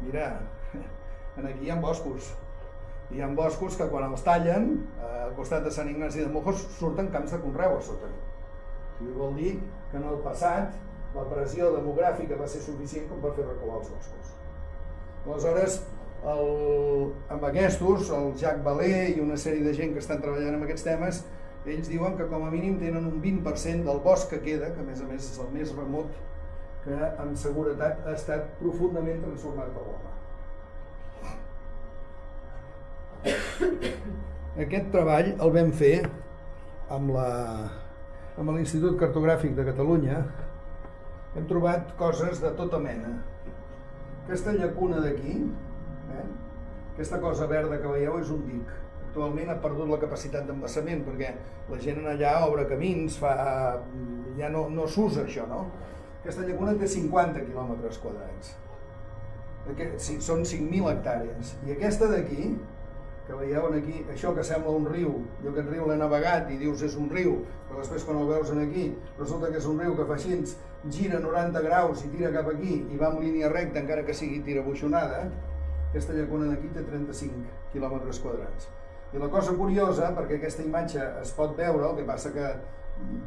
mira, aquí hi ha boscos. Hi ha boscos que quan els tallen, eh, al costat de Sant Ignasi de Mojos, surten camps de conreu a sota. Sigui, vol dir que en el passat la pressió demogràfica va ser suficient com per fer recular els boscos. Aleshores, el, amb aquests, el Jacques Valé i una sèrie de gent que estan treballant amb aquests temes, ells diuen que com a mínim tenen un 20% del bosc que queda, que a més a més és el més remot, que amb seguretat ha estat profundament transformat per l'home. Aquest treball el vam fer amb la amb l'Institut Cartogràfic de Catalunya hem trobat coses de tota mena. Aquesta llacuna d'aquí, eh, aquesta cosa verda que veieu és un dic. Actualment ha perdut la capacitat d'embassament perquè la gent en allà obre camins, fa... ja no, no s'usa això, no? Aquesta llacuna té 50 quilòmetres quadrats. Aquest, són 5.000 hectàrees. I aquesta d'aquí, que veieu aquí, això que sembla un riu, jo aquest riu l'he navegat i dius és un riu, però després quan el veus aquí, resulta que és un riu que fa així, gira 90 graus i tira cap aquí i va en línia recta encara que sigui tirabuixonada, aquesta llacuna d'aquí té 35 quilòmetres quadrats. I la cosa curiosa, perquè aquesta imatge es pot veure, el que passa que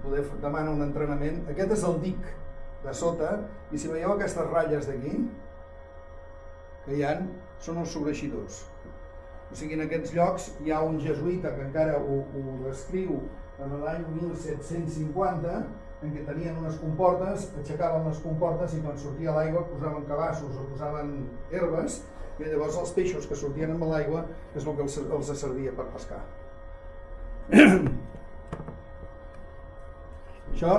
poder demana un entrenament, aquest és el dic de sota, i si veieu aquestes ratlles d'aquí, que hi han, són els sobreixidors. O sigui, en aquests llocs hi ha un jesuïta que encara ho, ho descriu en l'any 1750, en què tenien unes comportes, aixecaven les comportes i quan sortia l'aigua posaven cabassos o posaven herbes i llavors els peixos que sortien amb l'aigua és el que els, els servia per pescar. Això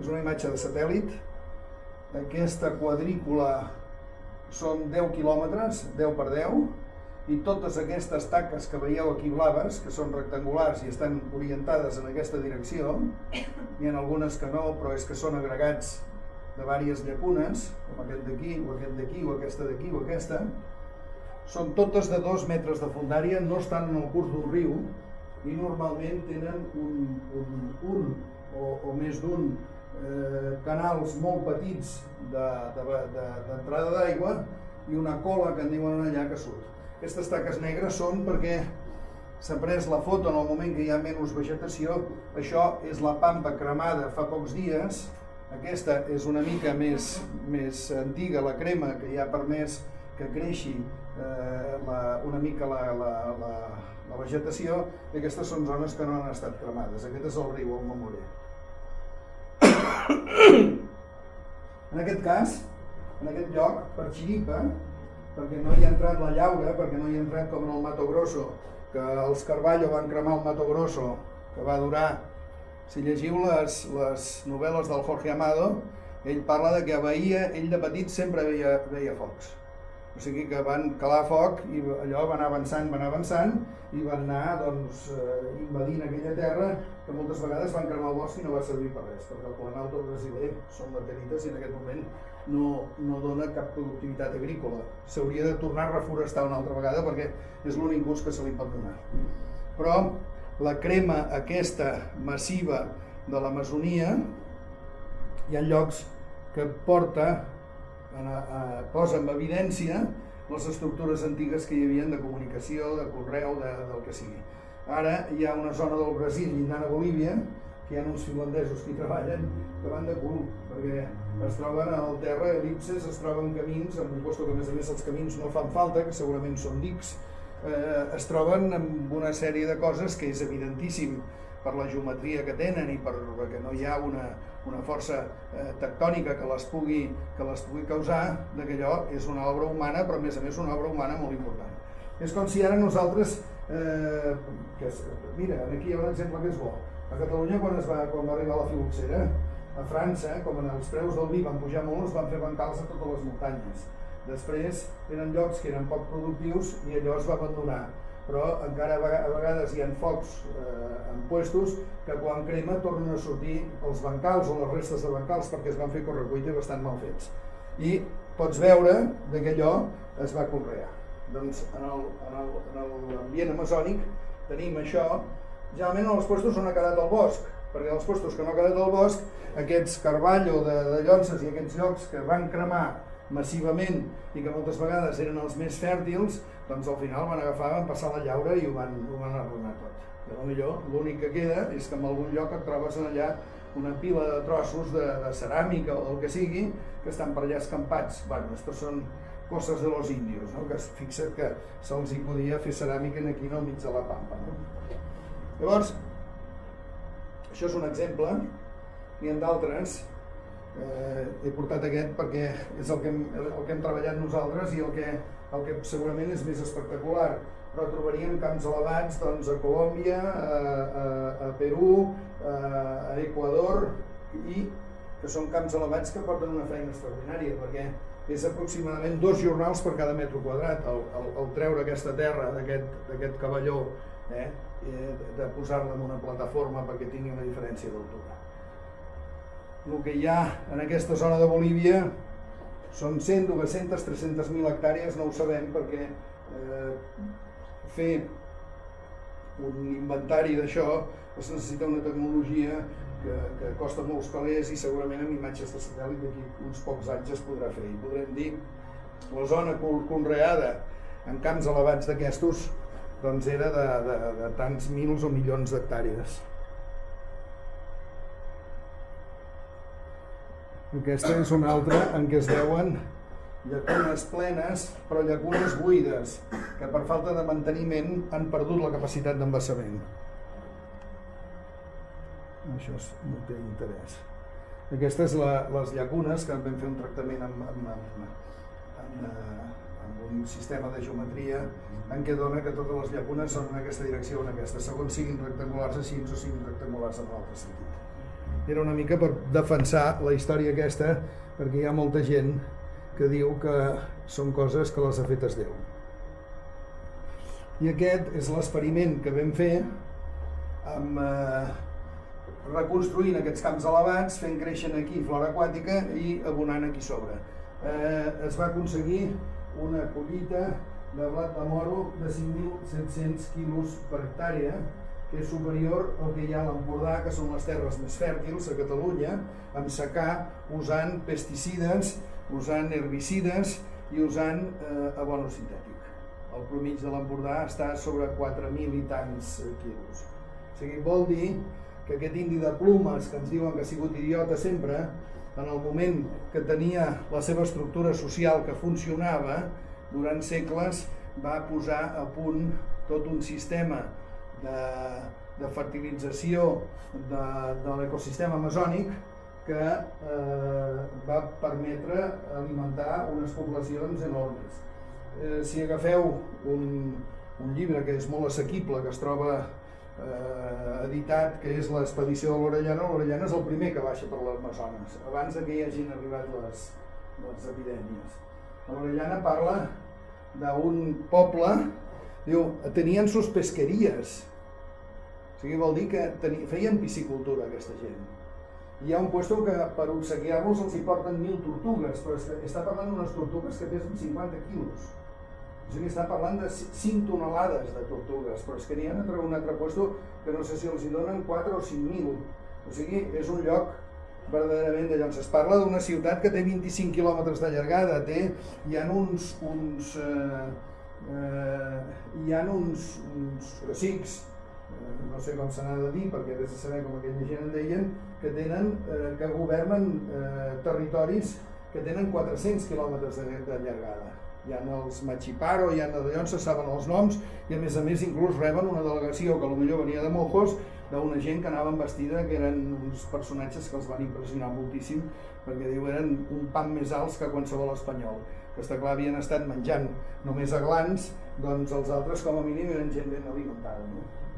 és una imatge de satèl·lit. Aquesta quadrícula són 10 quilòmetres, 10 per 10, i totes aquestes taques que veieu aquí blaves, que són rectangulars i estan orientades en aquesta direcció, hi ha algunes que no, però és que són agregats de diverses llacunes, com aquest d'aquí, o aquest d'aquí, o aquesta d'aquí, o aquesta, són totes de dos metres de fundària, no estan en el curs d'un riu, i normalment tenen un, un, un o, o més d'un eh, canals molt petits d'entrada de, de, de, d'aigua i una cola que en diuen allà que surt. Aquestes taques negres són perquè s'ha pres la foto en el moment que hi ha menys vegetació. Això és la pampa cremada fa pocs dies. Aquesta és una mica més, més antiga, la crema, que ja ha permès que creixi eh, la, una mica la, la, la, la vegetació. I aquestes són zones que no han estat cremades. Aquest és el riu, el Mamorer. en aquest cas, en aquest lloc, per xiripa, perquè no hi ha entrat la llaura, perquè no hi ha entrat com en el Mato Grosso, que els Carballo van cremar el Mato Grosso, que va durar... Si llegiu les, les novel·les del Jorge Amado, ell parla de que a Bahia, ell de petit sempre veia, veia focs. O sigui que van calar foc i allò van avançant, van avançant i van anar doncs, eh, invadint aquella terra que moltes vegades van cremar el bosc i no va servir per res, perquè el planalto brasiler són laterites i en aquest moment no, no dona cap productivitat agrícola. S'hauria de tornar a reforestar una altra vegada perquè és l'únic ús que se li pot donar. Però la crema aquesta massiva de l'Amazonia hi ha llocs que porta, a, a, posa en evidència les estructures antigues que hi havia de comunicació, de correu, de, del que sigui. Ara hi ha una zona del Brasil, llindant a Bolívia, que hi ha uns finlandesos que hi treballen, que van de cul, perquè es troben al terra elipses, es troben camins, amb un posto que a més a més els camins no fan falta, que segurament són dics, eh, es troben amb una sèrie de coses que és evidentíssim per la geometria que tenen i per, perquè no hi ha una, una força eh, tectònica que les, pugui, que les pugui causar, de que és una obra humana, però a més a més una obra humana molt important. És com si ara nosaltres, eh, que mira, aquí hi ha un exemple que és bo. A Catalunya, quan, es va, quan va arribar la filoxera, a França, com en els preus del vi van pujar molt, es van fer bancals a totes les muntanyes. Després eren llocs que eren poc productius i allò es va abandonar. Però encara a vegades hi ha focs eh, en puestos que quan crema tornen a sortir els bancals o les restes de bancals perquè es van fer correcuita bastant mal fets. I pots veure que allò es va conrear. Doncs en l'ambient amazònic tenim això, generalment en els puestos on ha quedat el bosc, perquè els puestos que no ha quedat el bosc, aquests carballo de, de llonces i aquests llocs que van cremar massivament i que moltes vegades eren els més fèrtils, doncs al final van agafar, van passar la llaura i ho van, ho van arruïnar tot. I potser l'únic que queda és que en algun lloc et trobes allà una pila de trossos de, de ceràmica o del que sigui que estan per allà escampats. Bueno, aquests són coses de los indios, no? que es fixa que se'ls hi podia fer ceràmica aquí no, al mig de la pampa. No? Llavors, això és un exemple, n'hi ha d'altres, eh, he portat aquest perquè és el que, hem, el que hem treballat nosaltres i el que, el que segurament és més espectacular. Però trobaríem camps elevats doncs, a Colòmbia, a, a, a Perú, a, a Equador i que són camps elevats que porten una feina extraordinària perquè és aproximadament dos jornals per cada metre quadrat el, el, el treure aquesta terra d'aquest cavalló eh, de posar-la en una plataforma perquè tingui una diferència d'altura el que hi ha en aquesta zona de Bolívia són 100, 200, 300.000 hectàrees, no ho sabem perquè eh, fer un inventari d'això es necessita una tecnologia que, que costa molts calés i segurament amb imatges de satèl·lit d'aquí uns pocs anys es podrà fer. I podrem dir la zona con- conreada en camps elevats d'aquestos doncs era de, de, de tants mils o milions d'hectàrees. Aquesta és una altra en què es veuen llacunes plenes, però llacunes buides, que per falta de manteniment han perdut la capacitat d'embassament. Això és, no té interès. Aquestes la, les llacunes, que vam fer un tractament amb, amb, amb, amb, eh, amb un sistema de geometria en què dona que totes les llacunes són en aquesta direcció o en aquesta, segons siguin rectangulars així o siguin rectangulars en l'altre sentit era una mica per defensar la història aquesta, perquè hi ha molta gent que diu que són coses que les ha fetes Déu. I aquest és l'experiment que vam fer amb, eh, reconstruint aquests camps elevats, fent créixer aquí flora aquàtica i abonant aquí sobre. Eh, es va aconseguir una collita de blat de moro de 5.700 quilos per hectàrea, és superior al que hi ha a l'Empordà, que són les terres més fèrtils a Catalunya, amb secar, usant pesticides, usant herbicides i usant eh, abono sintètic. El promig de l'Empordà està sobre 4.000 i tants quilos. O sigui, vol dir que aquest indi de plumes que ens diuen que ha sigut idiota sempre, en el moment que tenia la seva estructura social que funcionava, durant segles va posar a punt tot un sistema de, de fertilització de, de l'ecosistema amazònic que eh, va permetre alimentar unes poblacions enormes. Eh, si agafeu un, un llibre que és molt assequible, que es troba eh, editat, que és l'expedició de l'Orellana, l'Orellana és el primer que baixa per l'Amazones, abans que hi hagin arribat les, les epidèmies. L'Orellana parla d'un poble, diu, tenien sus pesqueries, o sigui, vol dir que teni, feien piscicultura aquesta gent. Hi ha un puesto que per obsequiar-los els hi porten mil tortugues, però que està parlant d'unes tortugues que pesen 50 quilos. O sigui, està parlant de 5 tonelades de tortugues, però és que n'hi ha un, altre puesto que no sé si els hi donen 4 o 5 mil. O sigui, és un lloc verdaderament de llocs. Es parla d'una ciutat que té 25 quilòmetres de llargada, té, hi ha uns, uns, eh, eh, hi ha uns, uns cacics, no sé com se n'ha de dir, perquè vés a saber com aquella gent en deien, que tenen, eh, que governen eh, territoris que tenen 400 quilòmetres de, de llargada. Hi ha els Machiparo, hi ha d'allò, se saben els noms, i a més a més inclús reben una delegació que potser venia de Mojos, d'una gent que anaven vestida, que eren uns personatges que els van impressionar moltíssim, perquè diu eren un pam més alts que qualsevol espanyol, que està clar havien estat menjant només a glans, doncs els altres com a mínim eren gent ben alimentada. No?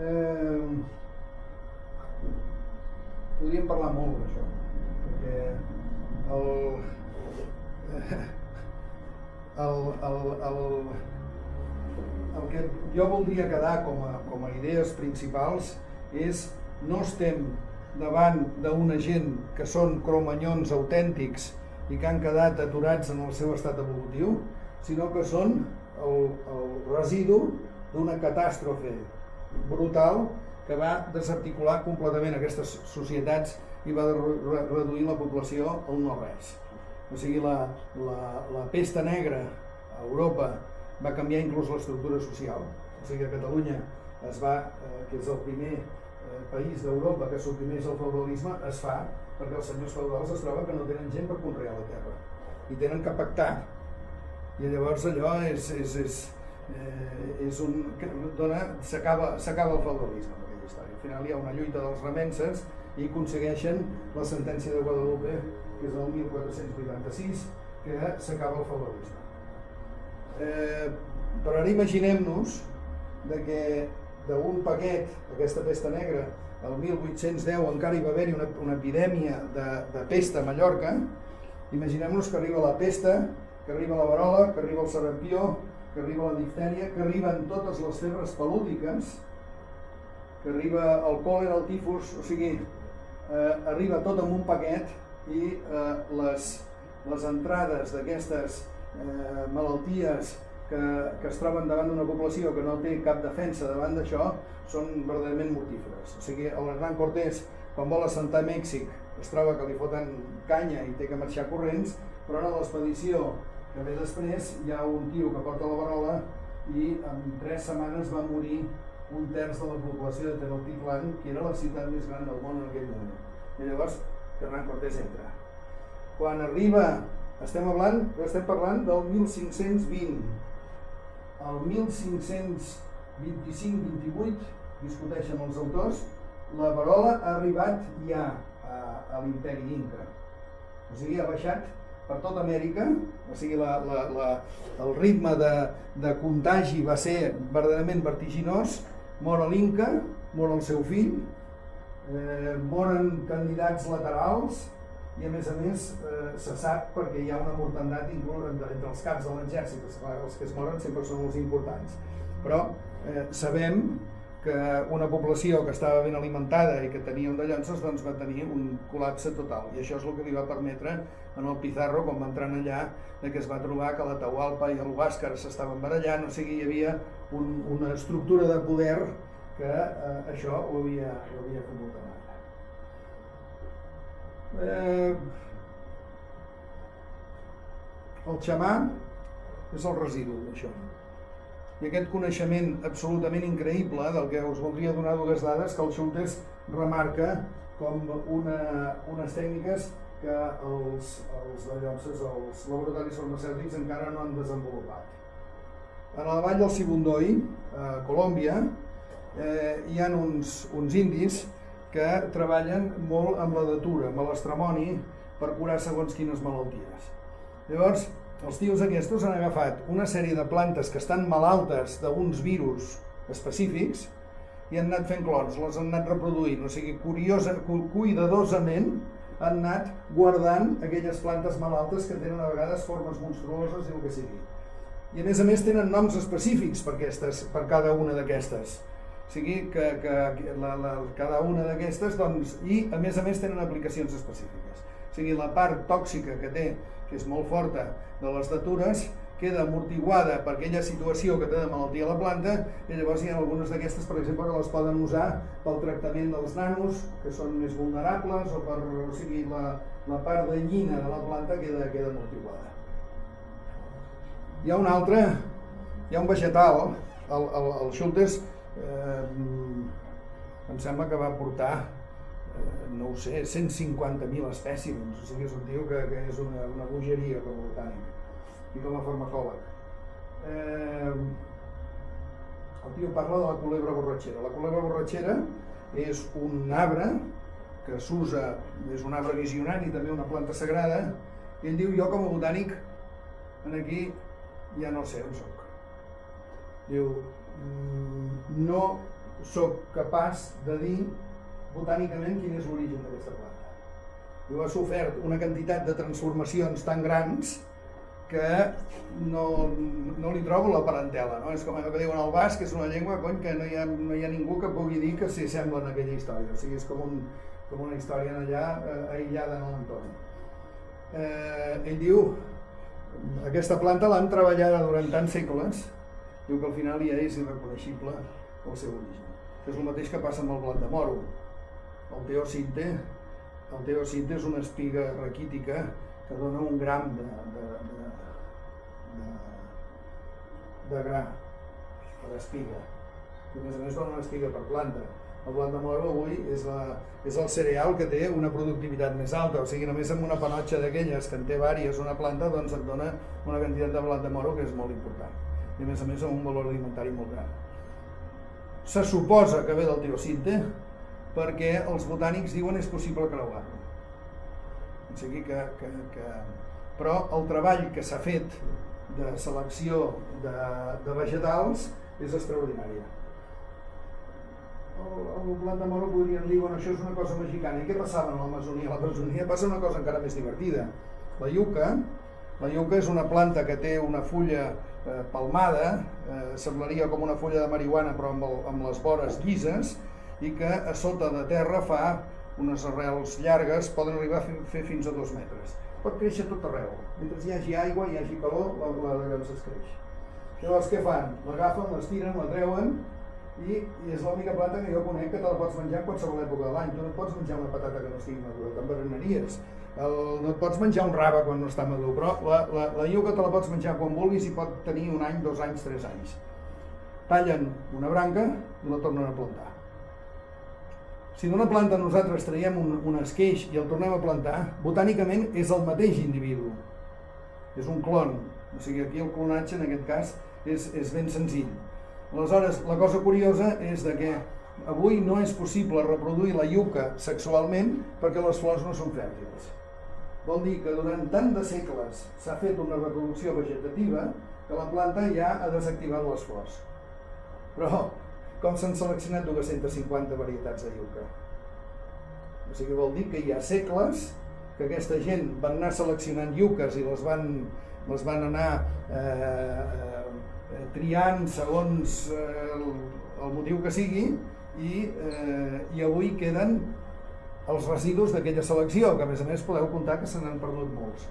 Eh, podríem parlar molt d'això, perquè el, el, el, el, el que jo voldria quedar com a, com a idees principals és no estem davant d'una gent que són cromanyons autèntics i que han quedat aturats en el seu estat evolutiu, sinó que són el, el residu d'una catàstrofe brutal que va desarticular completament aquestes societats i va re reduir la població al no-res. O sigui, la, la, la pesta negra a Europa va canviar inclús l'estructura social. O sigui, a Catalunya es va, eh, que és el primer eh, país d'Europa que suprimeix el feudalisme, es fa perquè els senyors feudals es troben que no tenen gent per conrear la terra i tenen que pactar. I llavors allò és, és, és, eh, és un... s'acaba el feudalisme en aquella història. Al final hi ha una lluita dels remenses i aconsegueixen la sentència de Guadalupe, que és del 1486, que s'acaba el feudalisme. Eh, però ara imaginem-nos de que d'un paquet, aquesta pesta negra, el 1810 encara hi va haver-hi una, una epidèmia de, de pesta a Mallorca, imaginem-nos que arriba la pesta, que arriba la varola, que arriba el sarampió, que arriba la diftèria, que arriben totes les febres pelúdiques, que arriba el còlera, el tifus, o sigui, eh, arriba tot en un paquet i eh, les, les entrades d'aquestes eh, malalties que, que es troben davant d'una població que no té cap defensa davant d'això són verdaderament mortíferes. O sigui, el Hernán Cortés, quan vol assentar a Mèxic, es troba que li foten canya i té que marxar corrents, però en l'expedició que ve després hi ha un tio que porta la varola i en tres setmanes va morir un terç de la població de Tenochtitlan, que era la ciutat més gran del món en aquell moment. I llavors Hernán Cortés entra. Quan arriba, estem, parlant, estem parlant del 1520, el 1525-28 discuteixen els autors, la varola ha arribat ja a, a l'imperi Inca. O sigui, ha baixat per tota Amèrica, o sigui, la, la, la, el ritme de, de contagi va ser verdaderament vertiginós, mor l'Inca, mor el seu fill, eh, moren candidats laterals, i a més a més eh, se sap perquè hi ha una mortandat inclús entre, entre els caps de l'exèrcit, els que es moren sempre són els importants, però eh, sabem que una població que estava ben alimentada i que tenia un de llances doncs va tenir un col·lapse total i això és el que li va permetre en el Pizarro quan va entrar allà de que es va trobar que la Tahualpa i el Huáscar s'estaven barallant, o sigui hi havia un, una estructura de poder que eh, això ho havia, ho havia mal. Eh, el xamà és el residu d'això. I aquest coneixement absolutament increïble, del que us voldria donar dues dades, que el Schultes remarca com una, unes tècniques que els, els, llopses, els laboratoris farmacèutics encara no han desenvolupat. En la vall del Sibundoi, a Colòmbia, eh, hi ha uns, uns indis que treballen molt amb la datura, amb l'estramoni, per curar segons quines malalties. Llavors, els tios aquests han agafat una sèrie de plantes que estan malaltes d'uns virus específics i han anat fent clons, les han anat reproduint, o sigui, curiosa, cuidadosament han anat guardant aquelles plantes malaltes que tenen a vegades formes monstruoses i el que sigui. I a més a més tenen noms específics per, aquestes, per cada una d'aquestes sigui que, que la, la, cada una d'aquestes doncs, i a més a més tenen aplicacions específiques. O sigui, la part tòxica que té, que és molt forta, de les datures, queda amortiguada per aquella situació que té de malaltia a la planta i llavors hi ha algunes d'aquestes, per exemple, que les poden usar pel tractament dels nanos, que són més vulnerables, o per o sigui, la, la part de llina de la planta queda, queda amortiguada. Hi ha un altre, hi ha un vegetal, el, el, el Schultes eh, em sembla que va portar no ho sé, 150.000 espècimens, o sigui, és un tio que, que és una, una bogeria com a botànic i com a farmacòleg. Eh, el tio parla de la culebra borratxera. La culebra borratxera és un arbre que s'usa, és un arbre visionari, també una planta sagrada, i ell diu, jo com a botànic, en aquí ja no sé on soc. Diu, Mm, no sóc capaç de dir botànicament quin és l'origen d'aquesta planta. Jo ha sofert una quantitat de transformacions tan grans que no, no li trobo la parentela. No? És com allò que diuen el basc, és una llengua cony, que no hi, ha, no hi ha ningú que pugui dir que s'hi sembla en aquella història. O sigui, és com, un, com una història allà eh, aïllada en l'entorn. eh, ell diu, aquesta planta l'han treballada durant tants segles, diu que al final ja és irreconeixible el seu origen. És el mateix que passa amb el blat de moro. El teocinte, el teocinte és una espiga raquítica que dona un gram de, de, de, de, de gra per espiga. I a més a més dona una espiga per planta. El blat de moro avui és, la, és el cereal que té una productivitat més alta, o sigui, només amb una panotxa d'aquelles que en té vàries una planta, doncs et dona una quantitat de blat de moro que és molt important. I a més a més amb un valor alimentari molt gran. Se suposa que ve del teocinte perquè els botànics diuen és possible creuar-lo. O sigui que, que, que... Però el treball que s'ha fet de selecció de, de vegetals és extraordinària el, el blat de moro podrien dir, bueno, això és una cosa mexicana. I què passava a l'Amazonia? A l'Amazonia passa una cosa encara més divertida. La iuca, la iuca és una planta que té una fulla eh, palmada, eh, semblaria com una fulla de marihuana però amb, el, amb les vores llises, i que a sota de terra fa unes arrels llargues, poden arribar a fer, fins a dos metres. Pot créixer tot arreu. Mentre hi hagi aigua, hi hagi calor, la, la, la llavors es creix. Llavors què fan? L'agafen, l'estiren, la treuen i, i és l'única planta que jo conec que te la pots menjar en qualsevol època de l'any. Tu no et pots menjar una patata que no estigui madura, t'enverenaries. El, no et pots menjar un raba quan no està madur, però la, la, la iuca te la pots menjar quan vulguis i pot tenir un any, dos anys, tres anys. Tallen una branca i la tornen a plantar. Si d'una planta nosaltres traiem un, un esqueix i el tornem a plantar, botànicament és el mateix individu. És un clon. O sigui, aquí el clonatge en aquest cas és, és ben senzill. Aleshores, la cosa curiosa és de que avui no és possible reproduir la iuca sexualment perquè les flors no són fèrtils. Vol dir que durant tant de segles s'ha fet una reproducció vegetativa que la planta ja ha desactivat les flors. Però com s'han seleccionat 250 varietats de iuca? O sigui, vol dir que hi ha segles que aquesta gent van anar seleccionant iuques i les van, les van anar eh, eh, triant segons eh, el, el motiu que sigui i, eh, i avui queden els residus d'aquella selecció, que a més a més podeu comptar que se n'han perdut molts.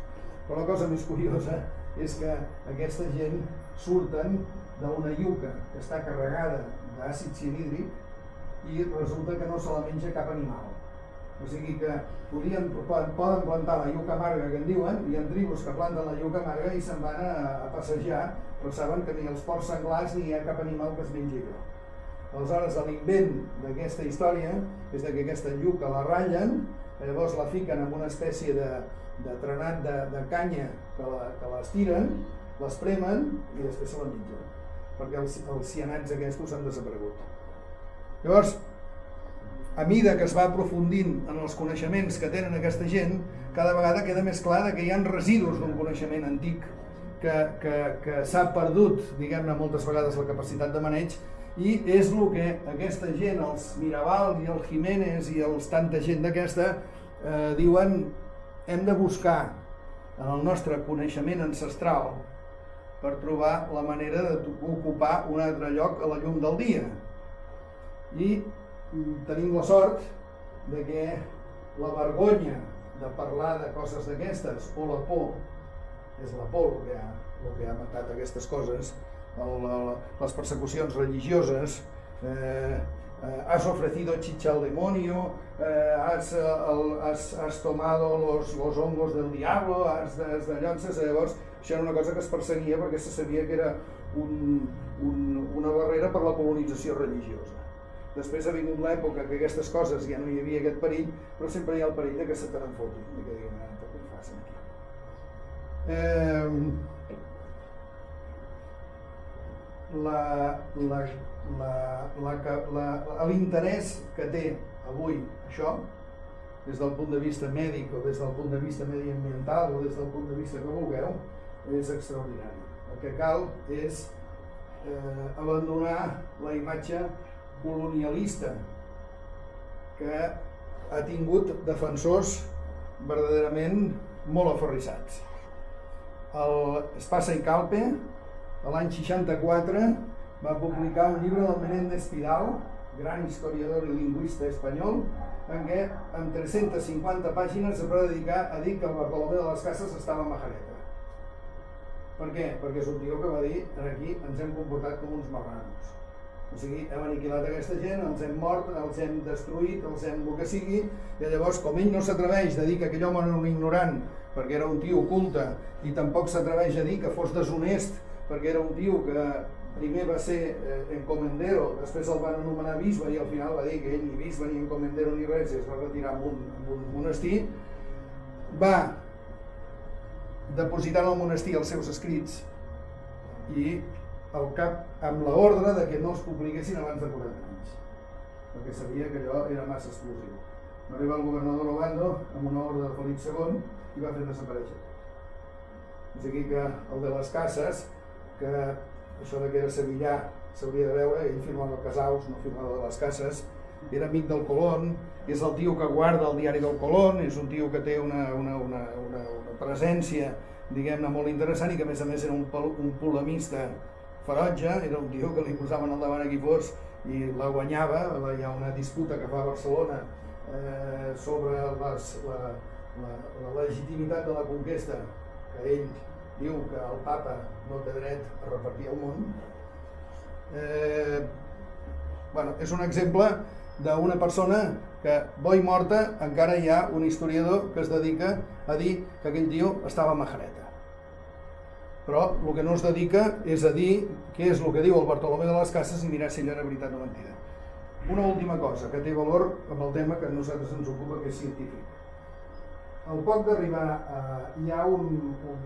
Però la cosa més curiosa és que aquesta gent surten d'una iuca que està carregada d'àcid cianhídric i resulta que no se la menja cap animal. O sigui que podien, poden plantar la iuca amarga que en diuen, hi ha tribus que planten la iuca amarga i se'n van a, a passejar, però saben que ni els porcs senglars ni hi ha cap animal que es mengi allò. Aleshores, l'invent d'aquesta història és que aquesta lluca la ratllen, llavors la fiquen en una espècie de, de trenat de, de canya que, la, que les premen i després se la mengen, perquè els, els cianats aquests han desaparegut. Llavors, a mida que es va aprofundint en els coneixements que tenen aquesta gent, cada vegada queda més clar que hi ha residus d'un coneixement antic que, que, que s'ha perdut, diguem-ne, moltes vegades la capacitat de maneig i és el que aquesta gent, els Mirabal i el Jiménez i els tanta gent d'aquesta, eh, diuen hem de buscar en el nostre coneixement ancestral per trobar la manera d'ocupar un altre lloc a la llum del dia. I tenim la sort de que la vergonya de parlar de coses d'aquestes o la por, és la por el que ha, el que ha matat aquestes coses, el, el, les persecucions religioses, eh, eh, has ofrecido chicha al demonio, eh, has, el, has, has tomado los, los hongos del diablo, has, has de llonces, llavors això era una cosa que es perseguia perquè se sabia que era un, un, una barrera per la colonització religiosa. Després ha vingut l'època que aquestes coses ja no hi havia aquest perill, però sempre hi ha el perill de que se te que diguin, ah, què facin aquí. Eh, l'interès que té avui això, des del punt de vista mèdic o des del punt de vista mediambiental o des del punt de vista que vulgueu, és extraordinari. El que cal és eh, abandonar la imatge colonialista que ha tingut defensors verdaderament molt aferrissats. El Espasa i Calpe, l'any 64, va publicar un llibre del Menéndez Pidal, gran historiador i lingüista espanyol, en què en 350 pàgines es va dedicar a dir que el Bartolomé de les Cases estava Majareta. Per què? Perquè és un tio que va dir aquí ens hem comportat com uns marranos. O sigui, hem aniquilat aquesta gent, els hem mort, els hem destruït, els hem el que sigui, i llavors, com ell no s'atreveix a dir que aquell home era un ignorant perquè era un tio culte i tampoc s'atreveix a dir que fos deshonest perquè era un tio que primer va ser eh, encomendero, després el van anomenar bisbe i al final va dir que ell ni bisbe ni encomendero ni res, i es va retirar en un, en un monestir, va depositar en el monestir els seus escrits i al cap amb l'ordre de que no es publiquessin abans de 40 anys perquè sabia que allò era massa explosiu. Va arribar el governador Obando amb una ordre de Felip II i va fer desaparèixer. O sigui que el de les cases, que això de que era sevillà s'hauria de veure, ell firmava Casaus, no firmava de les cases, era amic del Colón, és el tio que guarda el diari del Colón, és un tio que té una, una, una, una, una presència diguem-ne molt interessant i que a més a més era un, un polemista ferotge, era un tio que li posaven al davant a qui fos i la guanyava, hi ha una disputa que fa a Barcelona eh, sobre les, la, la, la legitimitat de la conquesta, que ell diu que el papa no té dret a repartir el món. Eh, bueno, és un exemple d'una persona que, bo i morta, encara hi ha un historiador que es dedica a dir que aquell tio estava Majareta. Però el que no es dedica és a dir què és el que diu el Bartolomé de les Cases i mirar si allò era veritat o mentida. Una última cosa que té valor amb el tema que a nosaltres ens ocupa, que és científic. Al poc d'arribar a... hi ha un, un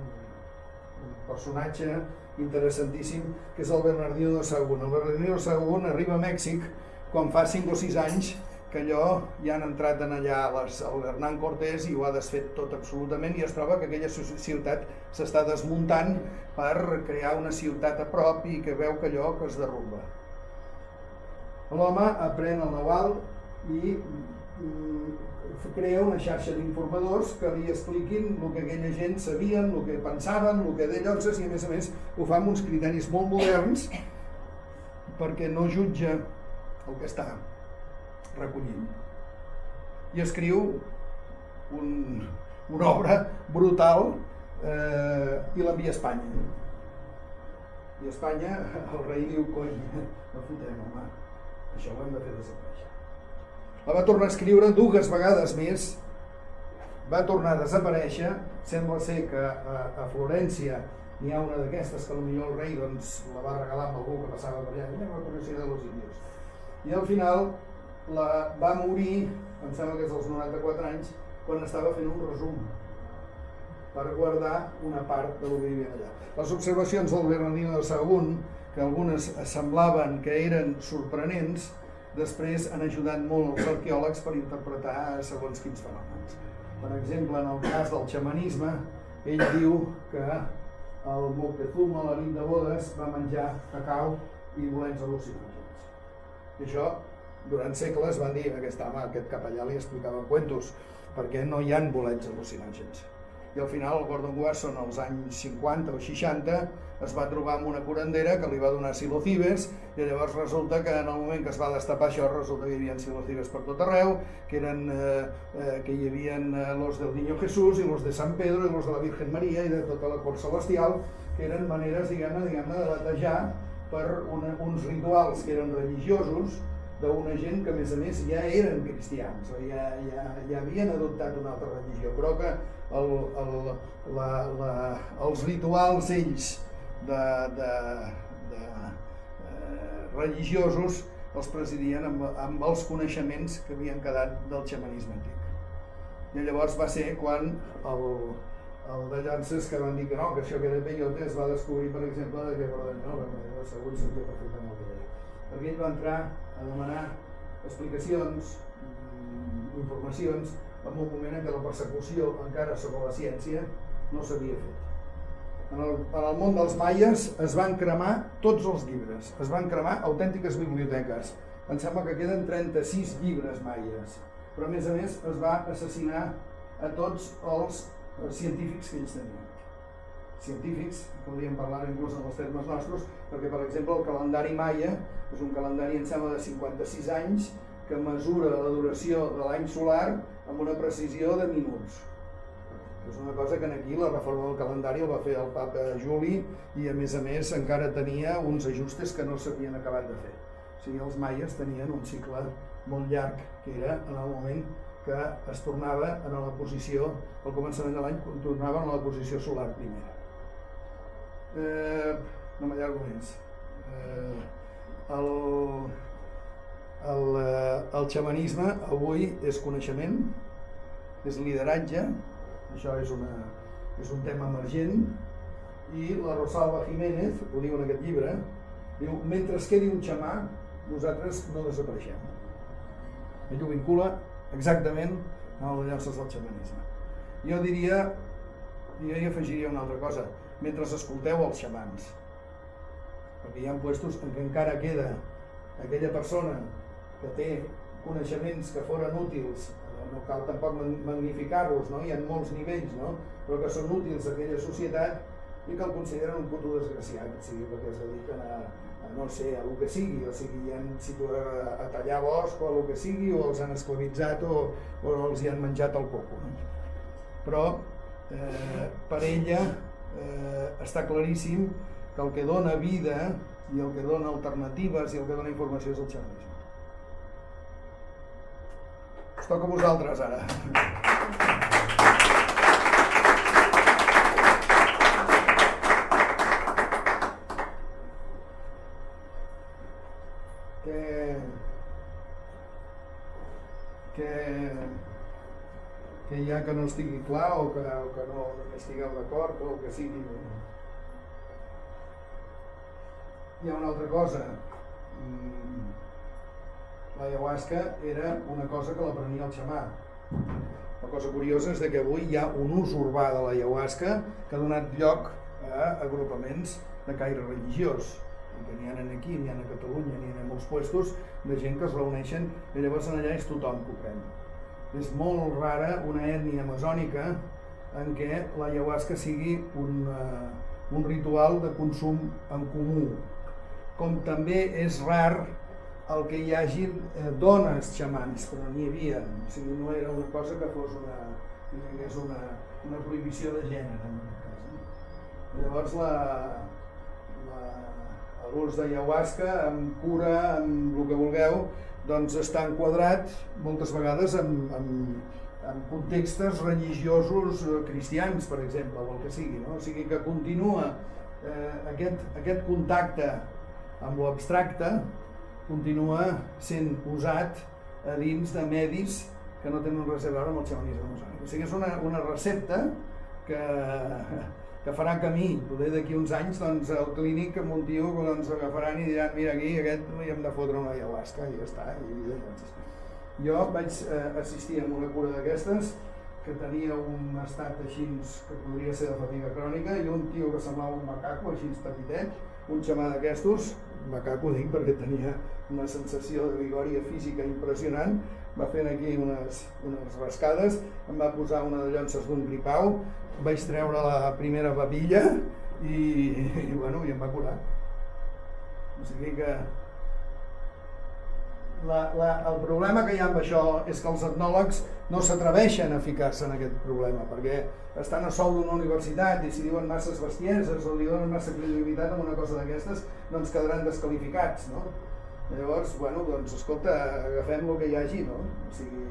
personatge interessantíssim que és el Bernardino de Sahagún. El Bernardino de Sahagún arriba a Mèxic quan fa 5 o 6 anys que allò ja han entrat en allà les, el Hernán Cortés i ho ha desfet tot absolutament i es troba que aquella ciutat s'està desmuntant per crear una ciutat a prop i que veu que allò que es derrumba. L'home aprèn el naval i crea una xarxa d'informadors que li expliquin el que aquella gent sabien, el que pensaven, el que deia i a més a més ho fa amb uns criteris molt moderns perquè no jutja el que està recollint. I escriu un, una obra brutal eh, i l'envia a Espanya. I a Espanya el rei diu, coi, no fotem, home, això ho hem de fer desaparèixer. La va tornar a escriure dues vegades més, va tornar a desaparèixer, sembla ser que a, a Florència n'hi ha una d'aquestes que potser el rei doncs, la va regalar amb algú que passava per allà, una coneixida de los indios. I al final la, va morir, em sembla que és als 94 anys, quan estava fent un resum per guardar una part de lo que hi havia allà. Les observacions del Bernardino de Sahagún que algunes semblaven que eren sorprenents, després han ajudat molt els arqueòlegs per interpretar segons quins fenòmens. Per exemple, en el cas del xamanisme, ell diu que el Moctezuma, la nit de bodes, va menjar cacau i bolets al·lucinògens. I això, durant segles, van dir aquest home, aquest capellà li explicava cuentos, perquè no hi han bolets al·lucinògens i al final el Gordon Wasson als anys 50 o 60 es va trobar amb una curandera que li va donar silocibes i llavors resulta que en el moment que es va destapar això resulta que hi havia silocibes per tot arreu, que, eren, eh, eh, que hi havia eh, los del Niño Jesús i los de San Pedro i los de la Virgen Maria i de tota la cort celestial, que eren maneres, diguem-ne, diguem de batejar per una, uns rituals que eren religiosos d'una gent que a més a més ja eren cristians, ja, ja, ja havien adoptat una altra religió, però que el, el, la, la, els rituals ells de, de, de eh, religiosos els presidien amb, amb els coneixements que havien quedat del xamanisme antic. I llavors va ser quan el, el de llances que van dir que no, que això que era peyote es va descobrir, per exemple, que per no, segur sabia perfectament el que deia. Perquè ell va entrar a demanar explicacions, mm, informacions, en un moment en què la persecució encara sobre la ciència no s'havia fet. En el, en el món dels maies es van cremar tots els llibres, es van cremar autèntiques biblioteques. Em sembla que queden 36 llibres maies, però a més a més es va assassinar a tots els científics que ells tenien. científics, podríem parlar inclús en els termes nostres, perquè per exemple el calendari maia és un calendari em sembla de 56 anys que mesura la duració de l'any solar amb una precisió de minuts. És una cosa que aquí la reforma del calendari el va fer el papa Juli i a més a més encara tenia uns ajustes que no s'havien acabat de fer. O sigui, els maies tenien un cicle molt llarg, que era en el moment que es tornava en la posició, al començament de l'any, tornava en la posició solar primera. Eh, no m'allargo més. Eh, el, el, eh, el xamanisme avui és coneixement, és lideratge, això és, una, és un tema emergent, i la Rosalba Jiménez, ho diu en aquest llibre, diu, mentre es quedi un xamà, nosaltres no desapareixem. Ell ho vincula exactament a les llances del xamanisme. Jo diria, jo hi afegiria una altra cosa, mentre escolteu els xamans, perquè hi ha puestos en què encara queda aquella persona que té coneixements que foren útils, no cal tampoc magnificar-los, no? hi ha molts nivells, no? però que són útils a aquella societat i que el consideren un puto desgraciat, o sigui, perquè es dediquen a, a no sé, a el que sigui, o sigui, han situa a, a tallar bosc o a el que sigui, o els han esclavitzat o, o els hi han menjat el coco. No? Però eh, per ella eh, està claríssim que el que dona vida i el que dona alternatives i el que dona informació és el xamanisme. Us toca a vosaltres ara. Que... Que... Que hi ha que no estigui clar o que, o que no, hi estigueu d'acord o que sigui. Hi ha una altra cosa. Mm, l'ayahuasca era una cosa que l'aprenia el xamà. La cosa curiosa és que avui hi ha un ús urbà de l'ayahuasca que ha donat lloc a agrupaments de caire religiós que n'hi ha aquí, n'hi ha a Catalunya, n'hi ha a molts puestos de gent que es reuneixen i llavors allà és tothom que ho pren. És molt rara una ètnia amazònica en què l'ayahuasca sigui un, uh, un ritual de consum en comú, com també és rar el que hi hagi eh, dones xamans, però n'hi havia, o sigui, no era una cosa que fos una, que és una, una prohibició de gènere en cas. No? Llavors la, la l'ús d'ayahuasca amb cura, amb el que vulgueu, doncs està enquadrat moltes vegades en, en, en contextes religiosos eh, cristians, per exemple, o el que sigui. No? O sigui que continua eh, aquest, aquest contacte amb l'abstracte continua sent usat a dins de medis que no tenen res a veure amb el xamanisme masònic. O sigui, és una, una recepta que, que farà camí. Poder d'aquí uns anys doncs, el clínic amb un tio doncs, agafaran i diran mira aquí, aquest li hem de fotre una ayahuasca i ja està. I, doncs, jo vaig eh, assistir a una cura d'aquestes que tenia un estat així que podria ser de fatiga crònica i un tio que semblava un macaco així petitet, un xamà d'aquestos, macaco dic perquè tenia una sensació de vigòria física impressionant, va fent aquí unes, unes rascades, em va posar una de llances d'un gripau, vaig treure la primera papilla i, i, bueno, i em va curar. O sigui que la, la, el problema que hi ha amb això és que els etnòlegs no s'atreveixen a ficar-se en aquest problema perquè estan a sol d'una universitat i si diuen masses bestieses o li donen massa credibilitat a una cosa d'aquestes doncs quedaran descalificats no? llavors, bueno, doncs escolta agafem el que hi hagi no? o sigui,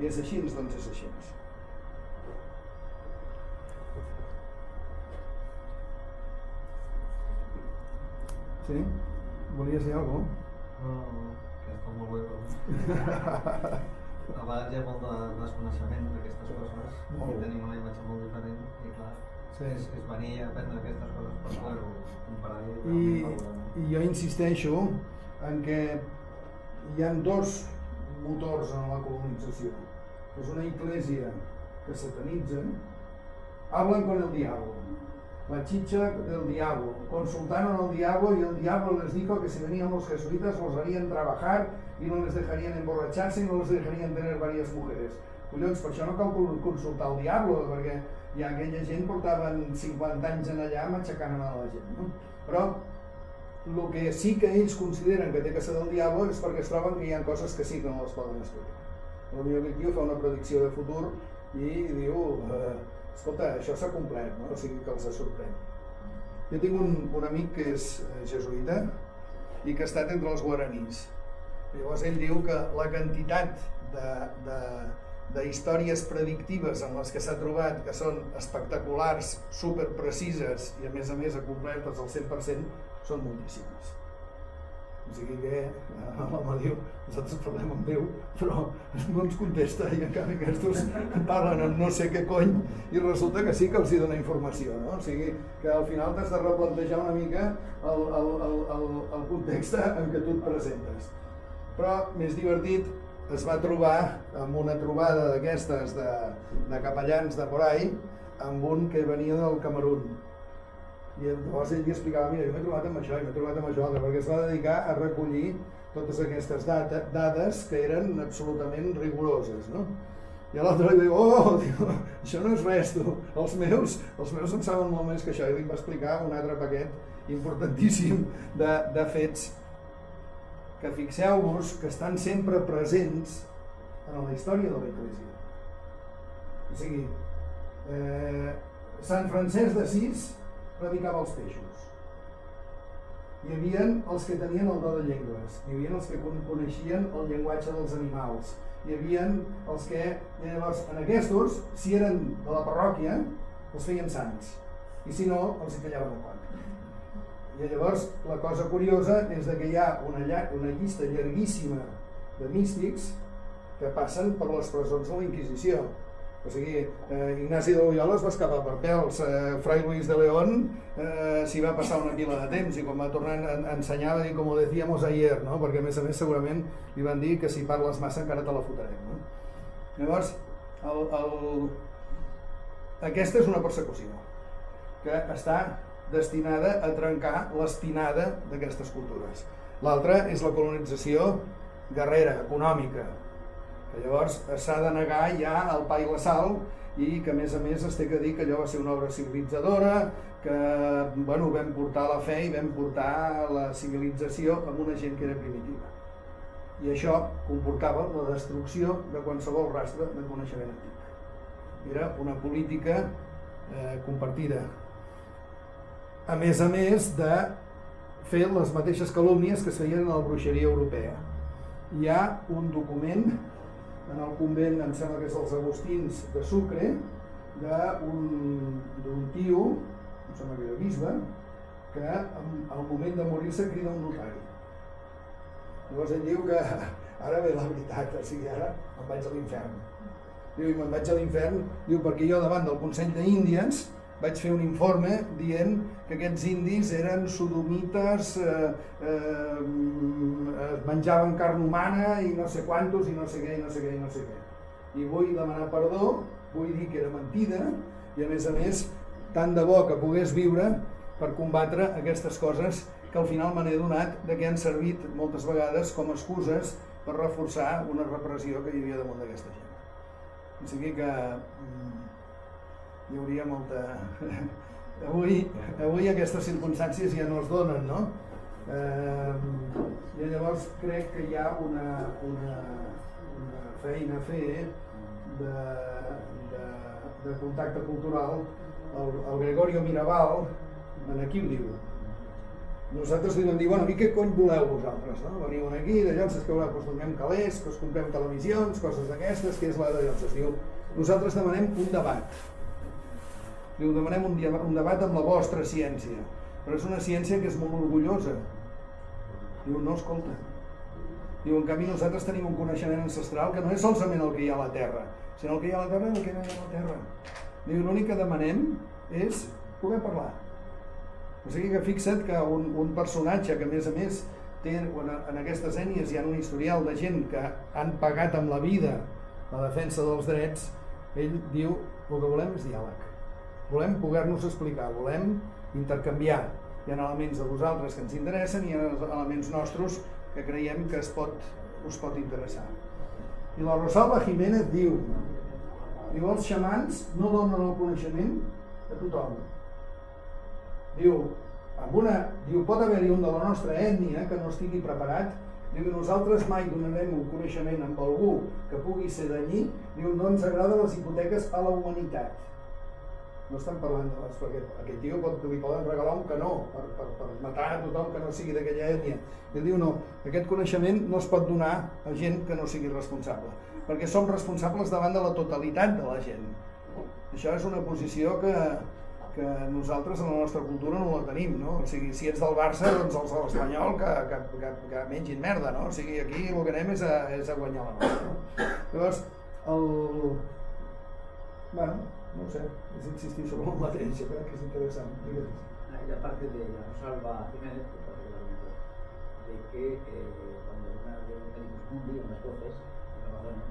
i és així, doncs és així Sí? Volies dir alguna cosa? No, no, molt bé però... A vegades hi ha molt de desconeixement d'aquestes coses Molt. i tenim una imatge molt diferent i clar, Sí. és, és venir a aprendre aquestes coses per poder-ho comparar i, I. I jo insisteixo en que hi han dos motors en la colonització. És una iglesia que satanitza, hablan con el diablo, la chicha del diablo. Consultaron al diablo y el diablo les dijo que si venían los jesuitas los harían trabajar y no les dejarían emborracharse y no les dejarían tener varias mujeres. collons, per això no cal con- consultar el Diablo, perquè ja aquella gent portaven 50 anys en allà matxacant a la gent, no? Però el que sí que ells consideren que té que ser del Diablo és perquè es troben que hi ha coses que sí que no les poden explicar. Potser aquest tio fa una predicció de futur i diu, eh, escolta, això s'ha complert, no? o sigui que els sorprèn. Jo tinc un, un amic que és eh, jesuïta i que ha estat entre els guaranís. Llavors ell diu que la quantitat de, de, de històries predictives en les que s'ha trobat que són espectaculars, super precises i a més a més acomplertes al 100% són moltíssimes. O sigui que eh, l'home diu, nosaltres parlem amb Déu, però no ens contesta i en canvi aquests parlen amb no sé què cony i resulta que sí que els hi dona informació, no? O sigui que al final t'has de replantejar una mica el, el, el, el, el context en què tu et presentes. Però més divertit es va trobar amb una trobada d'aquestes de, de capellans de por ahí amb un que venia del Camerún i llavors ell li explicava, mira, jo m'he trobat amb això i m'he trobat amb això, altre", perquè es va dedicar a recollir totes aquestes data, dades que eren absolutament rigoroses, no? I l'altre li diu, oh, diu, això no és res, tu. Els meus, els meus en saben molt més que això. I li va explicar un altre paquet importantíssim de, de fets que fixeu-vos que estan sempre presents en la història de la Iglesia. O sigui, eh, Sant Francesc d'Assís predicava els peixos. Hi havia els que tenien el do de llengües, hi havia els que con- coneixien el llenguatge dels animals, hi havia els que, llavors, en aquests, si eren de la parròquia, els feien sants, i si no, els hi tallaven el coll. I llavors, la cosa curiosa és que hi ha una, lla- una llista llarguíssima de místics que passen per les presons de la Inquisició. O sigui, eh, Ignasi de Loyola es va escapar per pèls, eh, Fray Luis de León eh, s'hi va passar una pila de temps i quan va tornar a, a ensenyar va dir com ho decíamos ayer, no? perquè a més a més segurament li van dir que si parles massa encara te la fotrem. No? Llavors, el, el... aquesta és una persecució que està destinada a trencar l'espinada d'aquestes cultures. L'altra és la colonització guerrera, econòmica, llavors s'ha de negar ja el pa i la sal i que a més a més es té que dir que allò va ser una obra civilitzadora, que bueno, vam portar la fe i vam portar la civilització amb una gent que era primitiva. I això comportava la destrucció de qualsevol rastre de coneixement antic. Era una política eh, compartida. A més a més de fer les mateixes calúmnies que es feien a la bruixeria europea. Hi ha un document en el convent, em sembla que és els Agustins de Sucre, d'un tio, em sembla que era bisbe, que al moment de morir-se crida un notari. Llavors ell diu que ara ve la veritat, o sigui, ara em vaig a l'infern. Diu, me'n vaig a l'infern, diu, perquè jo davant del Consell d'Índies vaig fer un informe dient que aquests indis eren sodomites, eh, eh, mm, menjaven carn humana i no sé quantos i no sé què i no sé què i no sé què. I vull demanar perdó, vull dir que era mentida i a més a més tant de bo que pogués viure per combatre aquestes coses que al final me n'he donat de que han servit moltes vegades com excuses per reforçar una repressió que hi havia damunt d'aquesta gent. O sigui que mm, hi hauria molta... avui, avui aquestes circumstàncies ja no es donen, no? Eh, I llavors crec que hi ha una, una, una feina a fer de, de, de contacte cultural. El, el Gregorio Mirabal, aquí ho diu, nosaltres li vam dir, bueno, i què cony voleu vosaltres? No? Veniu aquí, de llocs que us donem calés, que us compreu televisions, coses d'aquestes, que és la de llocs. Diu, nosaltres demanem un debat. Diu, demanem un, dia- un debat amb la vostra ciència, però és una ciència que és molt orgullosa. Diu, no, escolta. Diu, en canvi nosaltres tenim un coneixement ancestral que no és solament el que hi ha a la Terra, sinó el que hi ha a la Terra i el que hi ha a la Terra. Diu, l'únic que demanem és poder parlar. O sigui que fixa't que un, un personatge que a més a més té, en, en aquestes ènies hi ha un historial de gent que han pagat amb la vida la defensa dels drets, ell diu el que volem és diàleg. Volem poder-nos explicar, volem intercanviar. Hi ha elements de vosaltres que ens interessen i hi ha elements nostres que creiem que es pot, us pot interessar. I la Rosalba Jiménez diu Diu, els xamans no donen el coneixement a tothom. Diu, amb una, diu, pot haver-hi un de la nostra ètnia que no estigui preparat Diu nosaltres mai donarem un coneixement amb algú que pugui ser danyí. Diu, no ens agraden les hipoteques a la humanitat. No estan parlant de les... perquè aquest tio pot, li poden regalar un canó per, per, per matar a tothom que no sigui d'aquella ètnia. I diu, no, aquest coneixement no es pot donar a gent que no sigui responsable, perquè som responsables davant de la totalitat de la gent. Això és una posició que, que nosaltres en la nostra cultura no la tenim, no? O sigui, si ets del Barça, doncs els de l'Espanyol que, que, que, que mengin merda, no? O sigui, aquí el que anem és a, és a guanyar la nostra. No? Llavors, el... Bueno, no sé, és insistir sobre el que és interessant. Digues. Y aparte de la Rosalba Jiménez, particularmente, de que eh, cuando una de los mundi, unas voces, en Amazonas,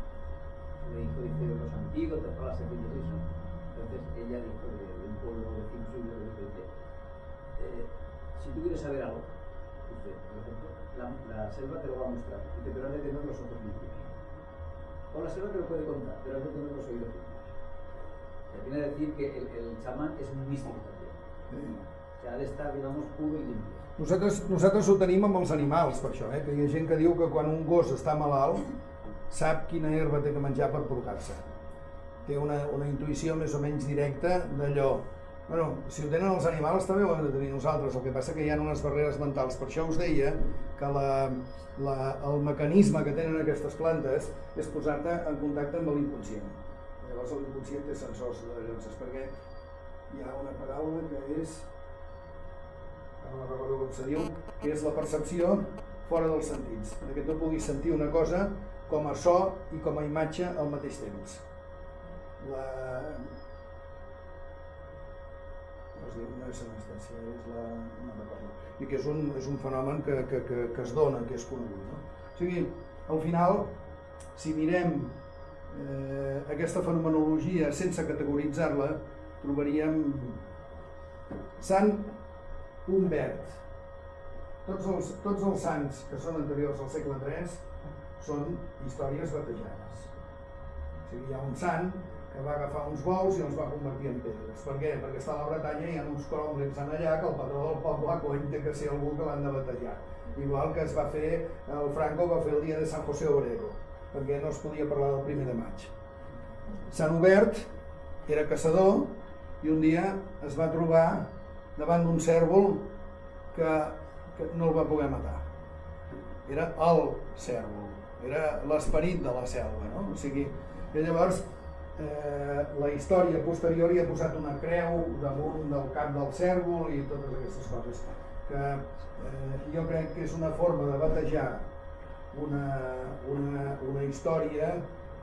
le dijo, dice, los antiguos, para las semillas y eso. Entonces ella dijo de, de un pueblo vecino suyo, dice, eh, si tú quieres saber algo, dice, por ejemplo, la, la selva te lo va a mostrar, dice, pero has de tener los ojos. O la selva te lo puede contar, pero has de tener los oídos. Viene a decir que el, el chamán es un místico también. O sea, ha de estar, digamos, puro y limpio. Nosaltres, nosaltres ho tenim amb els animals, per això, eh? que hi ha gent que diu que quan un gos està malalt sap quina herba té que menjar per porcar-se. Té una, una intuïció més o menys directa d'allò. Bueno, si ho tenen els animals també ho hem de tenir nosaltres, el que passa que hi ha unes barreres mentals. Per això us deia que la, la, el mecanisme que tenen aquestes plantes és posar-te en contacte amb l'inconscient. Llavors l'inconscient té sensors de llances, perquè hi ha una paraula que és no recordo com se diu, que és la percepció fora dels sentits, que tu puguis sentir una cosa com a so i com a imatge al mateix temps. La... Es diu, no és anestèsia, és la... no recordo. I que és un, és un fenomen que, que, que, que es dona, que és conegut. No? O sigui, al final, si mirem eh, aquesta fenomenologia sense categoritzar-la, trobaríem Sant Humbert. Tots els, tots els sants que són anteriors al segle III són històries batejades. O sigui, hi ha un sant que va agafar uns bous i els va convertir en pedres. Per què? Perquè està a la Bretanya i hi ha uns cromlins en allà que el patró del poble cony té que ser algú que l'han de batejar. Igual que es va fer, el Franco va fer el dia de Sant José Obrero, perquè no es podia parlar del primer de maig. Sant Obert era caçador i un dia es va trobar davant d'un cèrvol que, que no el va poder matar. Era el cèrvol, era l'esperit de la selva, no? O sigui, i llavors eh, la història posterior hi ha posat una creu damunt del cap del cèrvol i totes aquestes coses que eh, jo crec que és una forma de batejar una, una, una història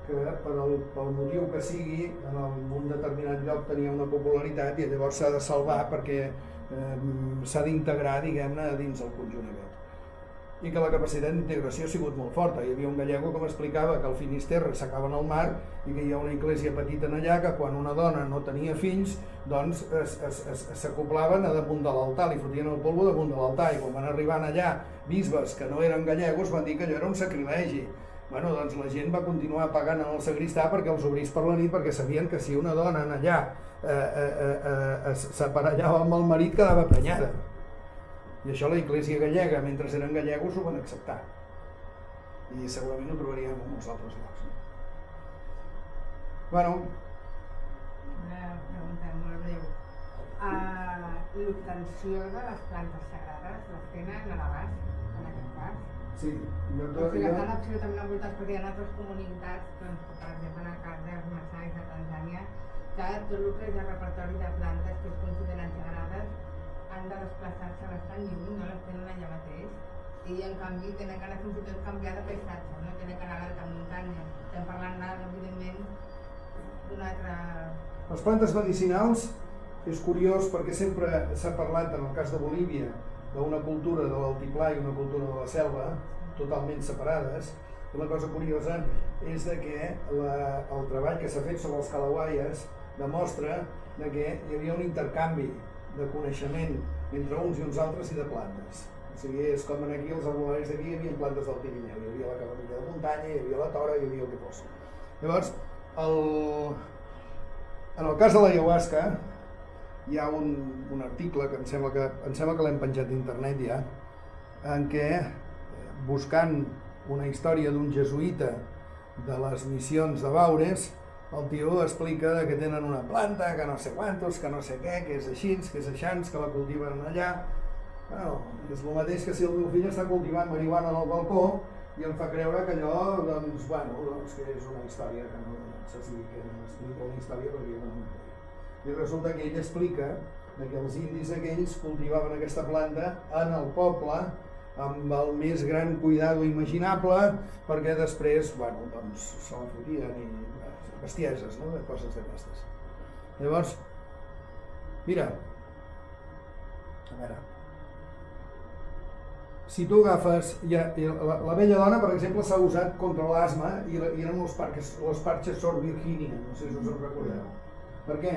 que per el, pel motiu que sigui en un determinat lloc tenia una popularitat i llavors s'ha de salvar perquè eh, s'ha d'integrar diguem-ne dins el conjunt aquest i que la capacitat d'integració ha sigut molt forta. Hi havia un gallego que m'explicava que el Finisterre s'acaba en el mar i que hi ha una església petita en allà que quan una dona no tenia fills doncs s'acoplaven a damunt de l'altar, li fotien el polvo damunt de l'altar i quan van arribar allà bisbes que no eren gallegos van dir que allò era un sacrilegi. Bueno, doncs la gent va continuar pagant en el sagristà perquè els obrís per la nit perquè sabien que si una dona en allà eh, eh, eh, eh, s'aparellava amb el marit quedava prenyada. I això la Iglésia gallega, mentre eren gallegos, ho van acceptar. I segurament ho trobaríem en molts altres llocs. No? Bueno, Una pregunta molt breu. Uh, L'obtenció de les plantes sagrades les tenen a l'abast, en aquest cas? sí, jo, O sigui, jo, estan absolutament envoltats perquè hi ha altres comunitats, doncs, per exemple, cas dels Massais de Tanzània, que tot el que és el repertori de plantes que es consideren sagrades han de desplaçar-se bastant lluny, no les tenen allà mateix, i en canvi tenen que anar fins i tot canviar de paisatge, no? tenen que anar a l'alta muntanya. Estem parlant ara, evidentment, d'un altre... les plantes medicinals és curiós perquè sempre s'ha parlat, en el cas de Bolívia, d'una cultura de l'altiplà i una cultura de la selva, totalment separades, i la cosa curiosa és de que la, el treball que s'ha fet sobre els calauaies demostra de que hi havia un intercanvi de coneixement entre uns i uns altres i de plantes. O sigui, és com en aquí els arbolaris d'aquí hi havia plantes del Pirineu, hi havia la camamilla de muntanya, hi havia la tora, hi havia el que fos. Llavors, el, En el cas de l'ayahuasca, hi ha un, un article que em sembla que, em sembla que l'hem penjat d'internet ja, en què, eh, buscant una història d'un jesuïta de les missions de Baures, el tio explica que tenen una planta, que no sé quantos, que no sé què, que és així, que és aixans, que la cultiven allà. Bueno, és el mateix que si el meu fill està cultivant marihuana al balcó i em fa creure que allò, doncs, bueno, doncs que és una història que no, no sé si que m'explica una història perquè jo no I resulta que ell explica que els indis aquells cultivaven aquesta planta en el poble amb el més gran cuidado imaginable perquè després, bueno, doncs se la fotien i bestieses, no?, de coses d'aquestes. Llavors, mira, a veure, si tu agafes, ja, la, la vella dona, per exemple, s'ha usat contra l'asma i, i eren els, parques, els parches Sor Virginia, no sé si us en recordeu. Per què?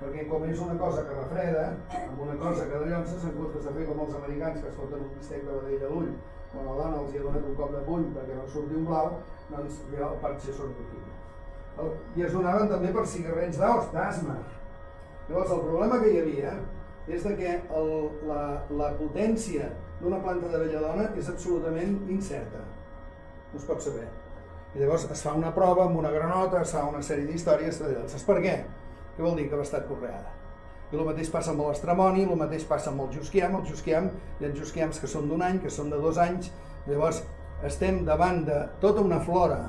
Perquè com és una cosa que refreda, amb una cosa que de llonces, en comptes de fer com els americans que es foten un bistec de vedell a l'ull, quan la dona els hi ha donat un cop de puny perquè no surti un blau, doncs hi ha el Sor Virginia. El, I es donaven també per cigarrets d'os, d'asma. Llavors el problema que hi havia és de que el, la, la potència d'una planta de belladona és absolutament incerta. No es pot saber. I llavors es fa una prova amb una granota, es fa una sèrie d'històries Saps per què? Què vol dir? Que va estar conreada. I el mateix passa amb l'estremoni, el mateix passa amb el jusquiam, el jusquiam, hi ha jusquiams que són d'un any, que són de dos anys, llavors estem davant de tota una flora,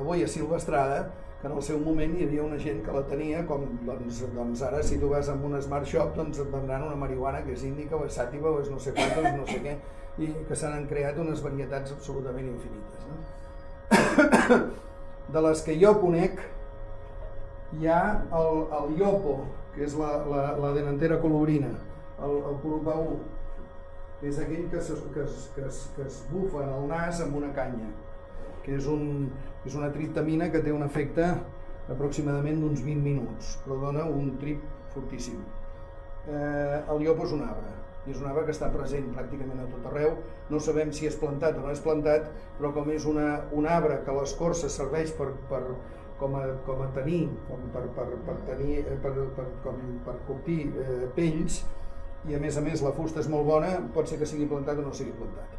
avui a silvestrada, que en el seu moment hi havia una gent que la tenia, com doncs, doncs ara si tu vas a un smart shop doncs et vendran una marihuana que és índica o és sàtiva o és no sé quantes, no sé què, i que se n'han creat unes varietats absolutament infinites. No? De les que jo conec, hi ha el, el iopo, que és la, la, la denantera colobrina, el, el colopaú, que és aquell que, es, que, es, que, es, que es bufa en el nas amb una canya, és, un, és una triptamina que té un efecte aproximadament d'uns 20 minuts, però dona un trip fortíssim. Eh, el iopo és un arbre, i és un arbre que està present pràcticament a tot arreu, no sabem si és plantat o no és plantat, però com és una, un arbre que l'escorça serveix per, per, com a, com a tenir, com per, per, per, tenir, eh, per, per, com, per curtir eh, pells, i a més a més la fusta és molt bona, pot ser que sigui plantat o no sigui plantat.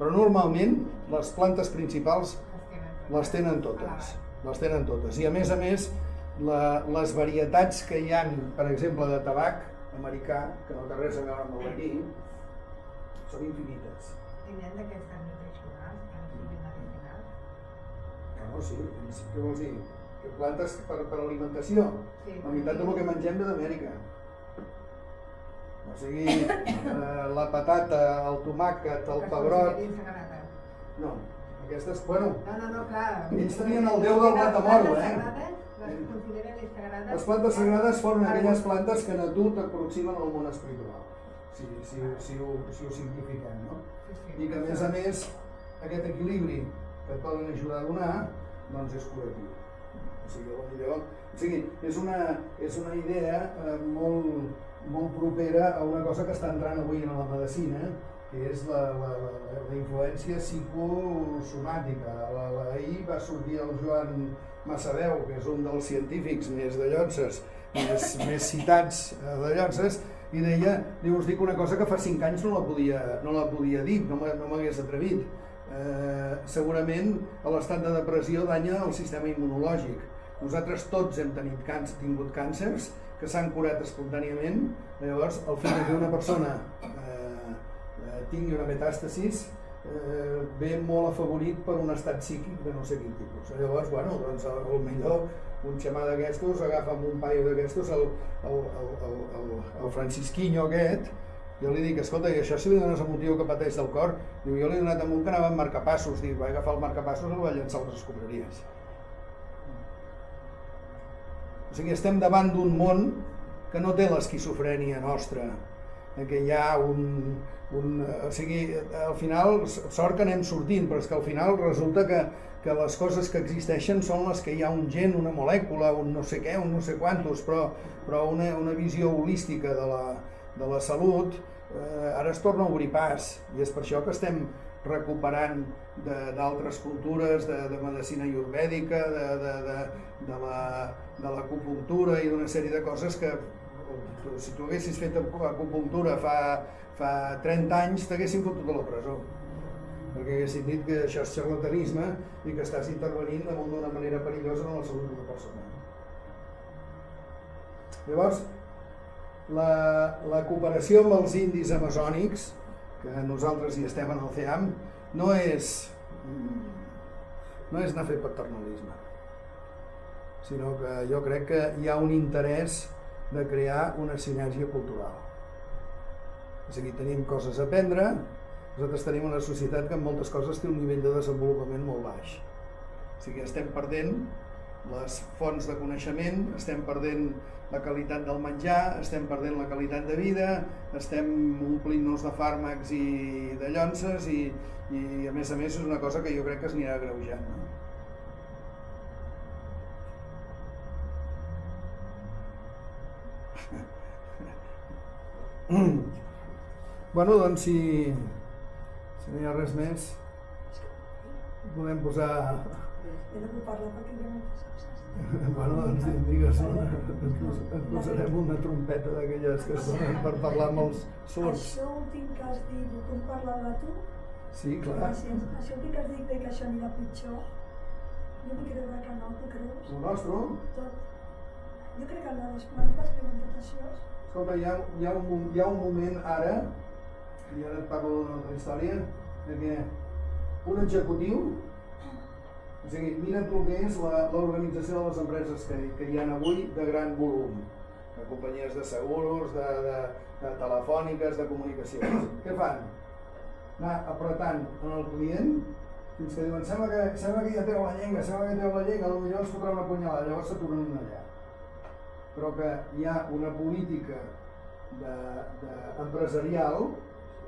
Però normalment les plantes principals les tenen totes, les tenen totes. I a més a més, la, les varietats que hi han, per exemple, de tabac americà, que no té res a veure amb el d'aquí, són infinites. I n'hi ha d'aquestes nutricionals que no siguin medicinals? No, sí, què vols dir? Que plantes per, per alimentació? Sí, La meitat del que mengem ve d'Amèrica. O sigui, eh, la patata, el tomàquet, el pebrot... No, aquestes, bueno, No, no, no, clar. Ells tenien el déu del matamoro, plantes eh? Les consideren sagrades. les plantes sagrades foren aquelles plantes que a tu t'aproximen al món espiritual, si, si, si, ho, si ho simplifiquem, no? I que a més a més aquest equilibri que et poden ajudar a donar, doncs és curatiu. O sigui, millor, o sigui és, una, és una idea eh, molt, molt propera a una cosa que està entrant avui en la medicina, que és la, la, la, la influència psicosomàtica. La, la, ahir va sortir el Joan Massaveu, que és un dels científics més de llonces, més, més citats eh, de llonces, i deia, diu, us dic una cosa que fa cinc anys no la podia, no la podia dir, no m'hagués atrevit. Eh, segurament l'estat de depressió danya el sistema immunològic. Nosaltres tots hem tenit càncer, tingut càncers que s'han curat espontàniament, llavors el fet que una persona eh, tingui una metàstasis eh, ve molt afavorit per un estat psíquic de no sé quin tipus. Llavors, bueno, doncs a lo millor un xamà d'aquestos agafa amb un paio d'aquestos el, el, el, el, el, el francisquinho aquest, jo li dic, escolta, i això si li dones un motiu que pateix del cor, diu, jo li he donat amb un que anava amb marcapassos, dic, va agafar el marcapassos i el va llançar a les escombraries. O sigui, estem davant d'un món que no té l'esquizofrènia nostra, en què hi ha un, un... O sigui, al final, sort que anem sortint, però és que al final resulta que, que les coses que existeixen són les que hi ha un gen, una molècula, un no sé què, un no sé quantos, però, però una, una visió holística de la, de la salut eh, ara es torna a obrir pas. I és per això que estem recuperant d'altres cultures, de, de medicina ayurvèdica, de, de, de, de la de l'acupuntura i d'una sèrie de coses que tu- si tu haguessis fet acu- acupuntura fa, fa 30 anys t'haguessin fotut a la presó perquè haguessin dit que això és xarlatanisme i que estàs intervenint damunt d'una manera perillosa en la salut d'una persona. Llavors, la, la cooperació amb els indis amazònics, que nosaltres hi estem en el CEAM, no és, no és anar a fer paternalisme, sinó que jo crec que hi ha un interès de crear una sinergia cultural. O sigui, tenim coses a aprendre, nosaltres tenim una societat que en moltes coses té un nivell de desenvolupament molt baix. O sigui, estem perdent les fonts de coneixement, estem perdent la qualitat del menjar, estem perdent la qualitat de vida, estem omplint-nos de fàrmacs i de llonces i, i a més a més és una cosa que jo crec que es anirà agreujant. No? Bueno, doncs si, si no hi ha res més, podem posar... He de parlar perquè moltes coses. Bueno, doncs digues, no? et pos- et posarem una trompeta d'aquelles que es donen per parlar amb els sords. Això últim que has dit, ho puc parlar de tu? Sí, clar. Gràcies. Això últim que has dit que això anirà pitjor, jo vull creure que no, tu creus? El nostre? Tot. Jo crec que les plantes, que tot això, Escolta, hi ha, hi, ha un, hi ha un moment ara, i ara et parlo d'una altra història, de que un executiu, o sigui, mira't el que és la- l'organització de les empreses que, que hi ha avui de gran volum, de companyies de seguros, de, de, de telefòniques, de comunicacions. Què fan? Anar apretant en el client fins que diuen, sembla que, sembla que ja treu la llengua, sembla que treu la llengua, potser es fotrà una punyalada, llavors s'aturen allà però que hi ha una política de, de empresarial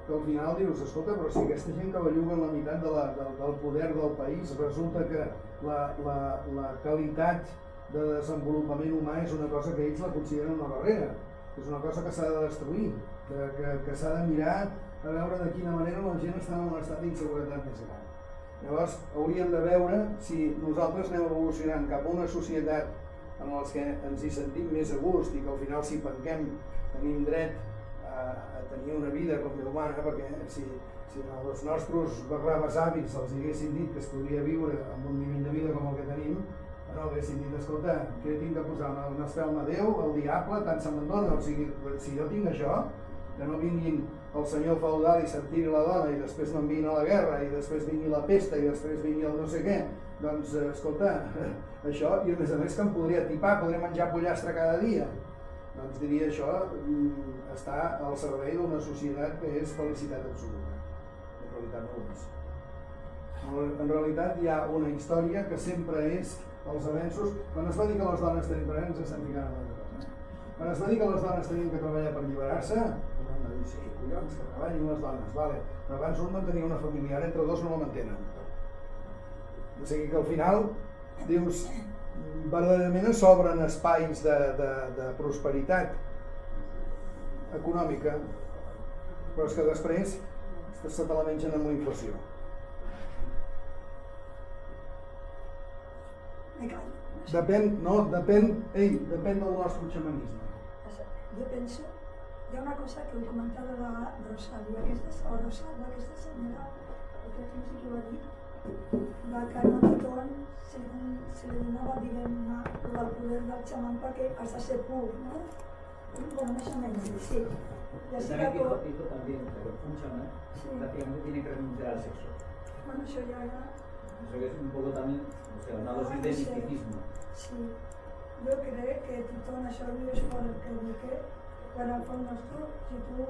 que al final dius, escolta, però si aquesta gent que belluga la meitat de la, del, del poder del país, resulta que la, la, la qualitat de desenvolupament humà és una cosa que ells la consideren una barrera, és una cosa que s'ha de destruir, que, que, que s'ha de mirar a veure de quina manera la gent està en un estat d'inseguretat més gran. Llavors, hauríem de veure si nosaltres anem evolucionant cap a una societat en els que ens hi sentim més a gust i que al final si penquem tenim dret a, a tenir una vida com Déu mana, perquè si, si als nostres barrabes avis els haguessin dit que es podria viure amb un nivell de vida com el que tenim, no haguessin dit, escolta, què tinc de posar? Una espelma a Déu, el diable, tant se me'n dona. O sigui, si jo tinc això, que no vinguin el senyor feudal i se'n tiri la dona i després m'enviïn a la guerra i després vingui la pesta i després vingui el no sé què, doncs, eh, escolta, això, i a més a més que em podria tipar, podria menjar pollastre cada dia. Doncs diria això mm, està al servei d'una societat que és felicitat absoluta. En realitat no ho és. En- realitat hi ha una història que sempre és els avenços. Quan es va dir que les dones tenim per ens estem ficant en una cosa. Quan es va dir que les dones tenien que treballar per alliberar-se, tothom va dir, sí, collons, que treballin les dones, vale. però abans un mantenia una família, ara entre dos no la mantenen. O sigui que al final dius, verdaderament s'obren espais de, de, de prosperitat econòmica, però és que després se te la mengen amb la inflació. Depèn, no, depèn, ei, depèn del nostre xamanisme. Jo penso, hi ha una cosa que ho comentava la Rosalia, aquesta, o Rosalba, aquesta senyora, que no sé qui ho ha dit, de que no a tothom se, se li donava, diguem-ne, el poder del xaman perquè has de ser pur, no? Bueno, més o menos, sí. Ja sé que tot, dijo también, pero un chamán Sí. prácticamente tiene que renunciar al sexo. bueno, això ja era... Eso que es un poco también, o sea, una dosis de Ah, sí. misticismo. Sí, jo crec que tothom això li és el que dic, eh? per al fons nostre, si tu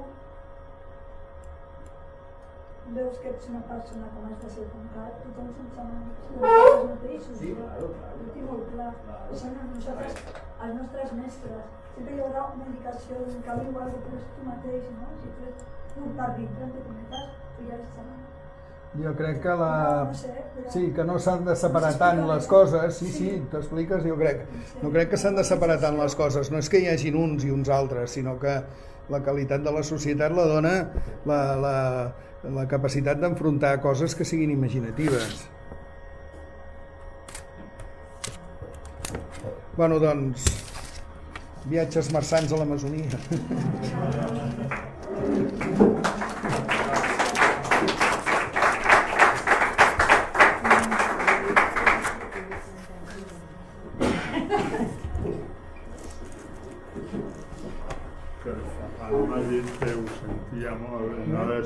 veus que ets una persona com has de ser comprat, tothom se'n sembla els mateixos. Sí, jo- claro, claro. Ho tinc molt clar. Claro. Són nosaltres, els nostres mestres. Sempre hi haurà una indicació d'un que viu algo, però és tu mateix, no? Si tu ets pur per dintre, entre cometes, tu ja ets xaman. Jo crec que la... No, no sé, però- Sí, que no s'han de separar No tant les coses, sí, sí, Sí. t'expliques, jo crec. No crec que s'han de separar tant les coses, no és que hi hagin uns i uns altres, sinó que la qualitat de la societat la dona la, la, la capacitat d'enfrontar coses que siguin imaginatives. Bueno, doncs, viatges marçans a l'Amazonia. m'ha dit que ho sentia molt, no el,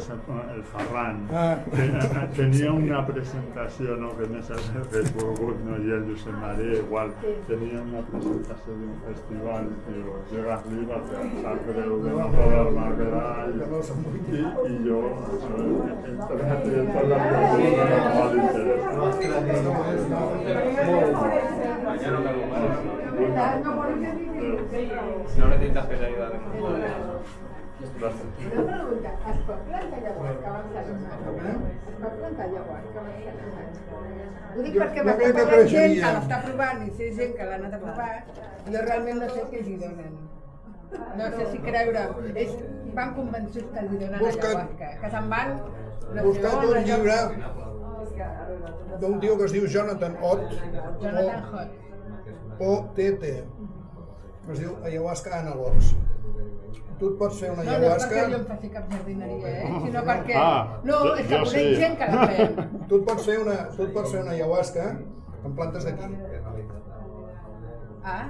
el Ferran. Ah. Te- Tenia una presentació, no, que més hagués volgut, no, i el Josep Maria igual, tenia una presentació d'un festival, i llega arriba, que sap greu de no poder-me quedar, i, i, i jo, eh, entre tota la pregunta no? M'ha d'interessar. No necesitas que te ayude. Una pregunta, es pot plantar ayahuasca a Barcelona? Es pot plantar ayahuasca a Barcelona? Ho dic perquè que parlat gent que l'està provant i sé gent que l'ha anat a provar i jo realment no sé què els hi donen. No sé si creure. És, van convençuts que els hi donen Busca't- ayahuasca. Que se'n van... No Buscat un llibre d'un tio que es diu Jonathan Ott, Jonathan. O-T-T, que es diu Ayahuasca Analogs. Tu et pots fer una No, no és perquè ayahuasca, jo em faci cap jardineria, eh? sinó perquè... Ah, no, jo- és que conec sí. gent que la pren. tu et pots fer una, tu et pots fer una ayahuasca amb plantes d'aquí. Ah?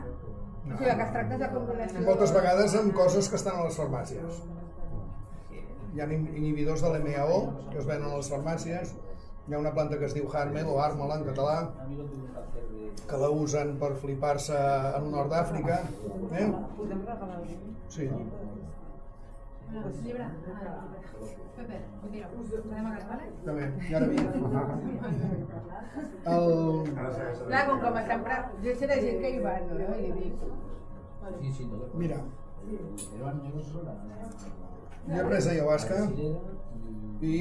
O sigui, que es tracta de combinació... Moltes vegades amb coses que estan a les farmàcies. Hi ha inhibidors de l'MAO que es venen a les farmàcies. Hi ha una planta que es diu Harmel o Harmel en català que la usen per flipar-se al nord d'Àfrica. Eh? Podem regalar un? Sí. Llibre. Pepe, mira, podem acabar, vale? També, i ara vinc. El... Clar, com que sembrat... Jo sé de gent que hi va, no? I dic... Mira, jo he pres ayahuasca i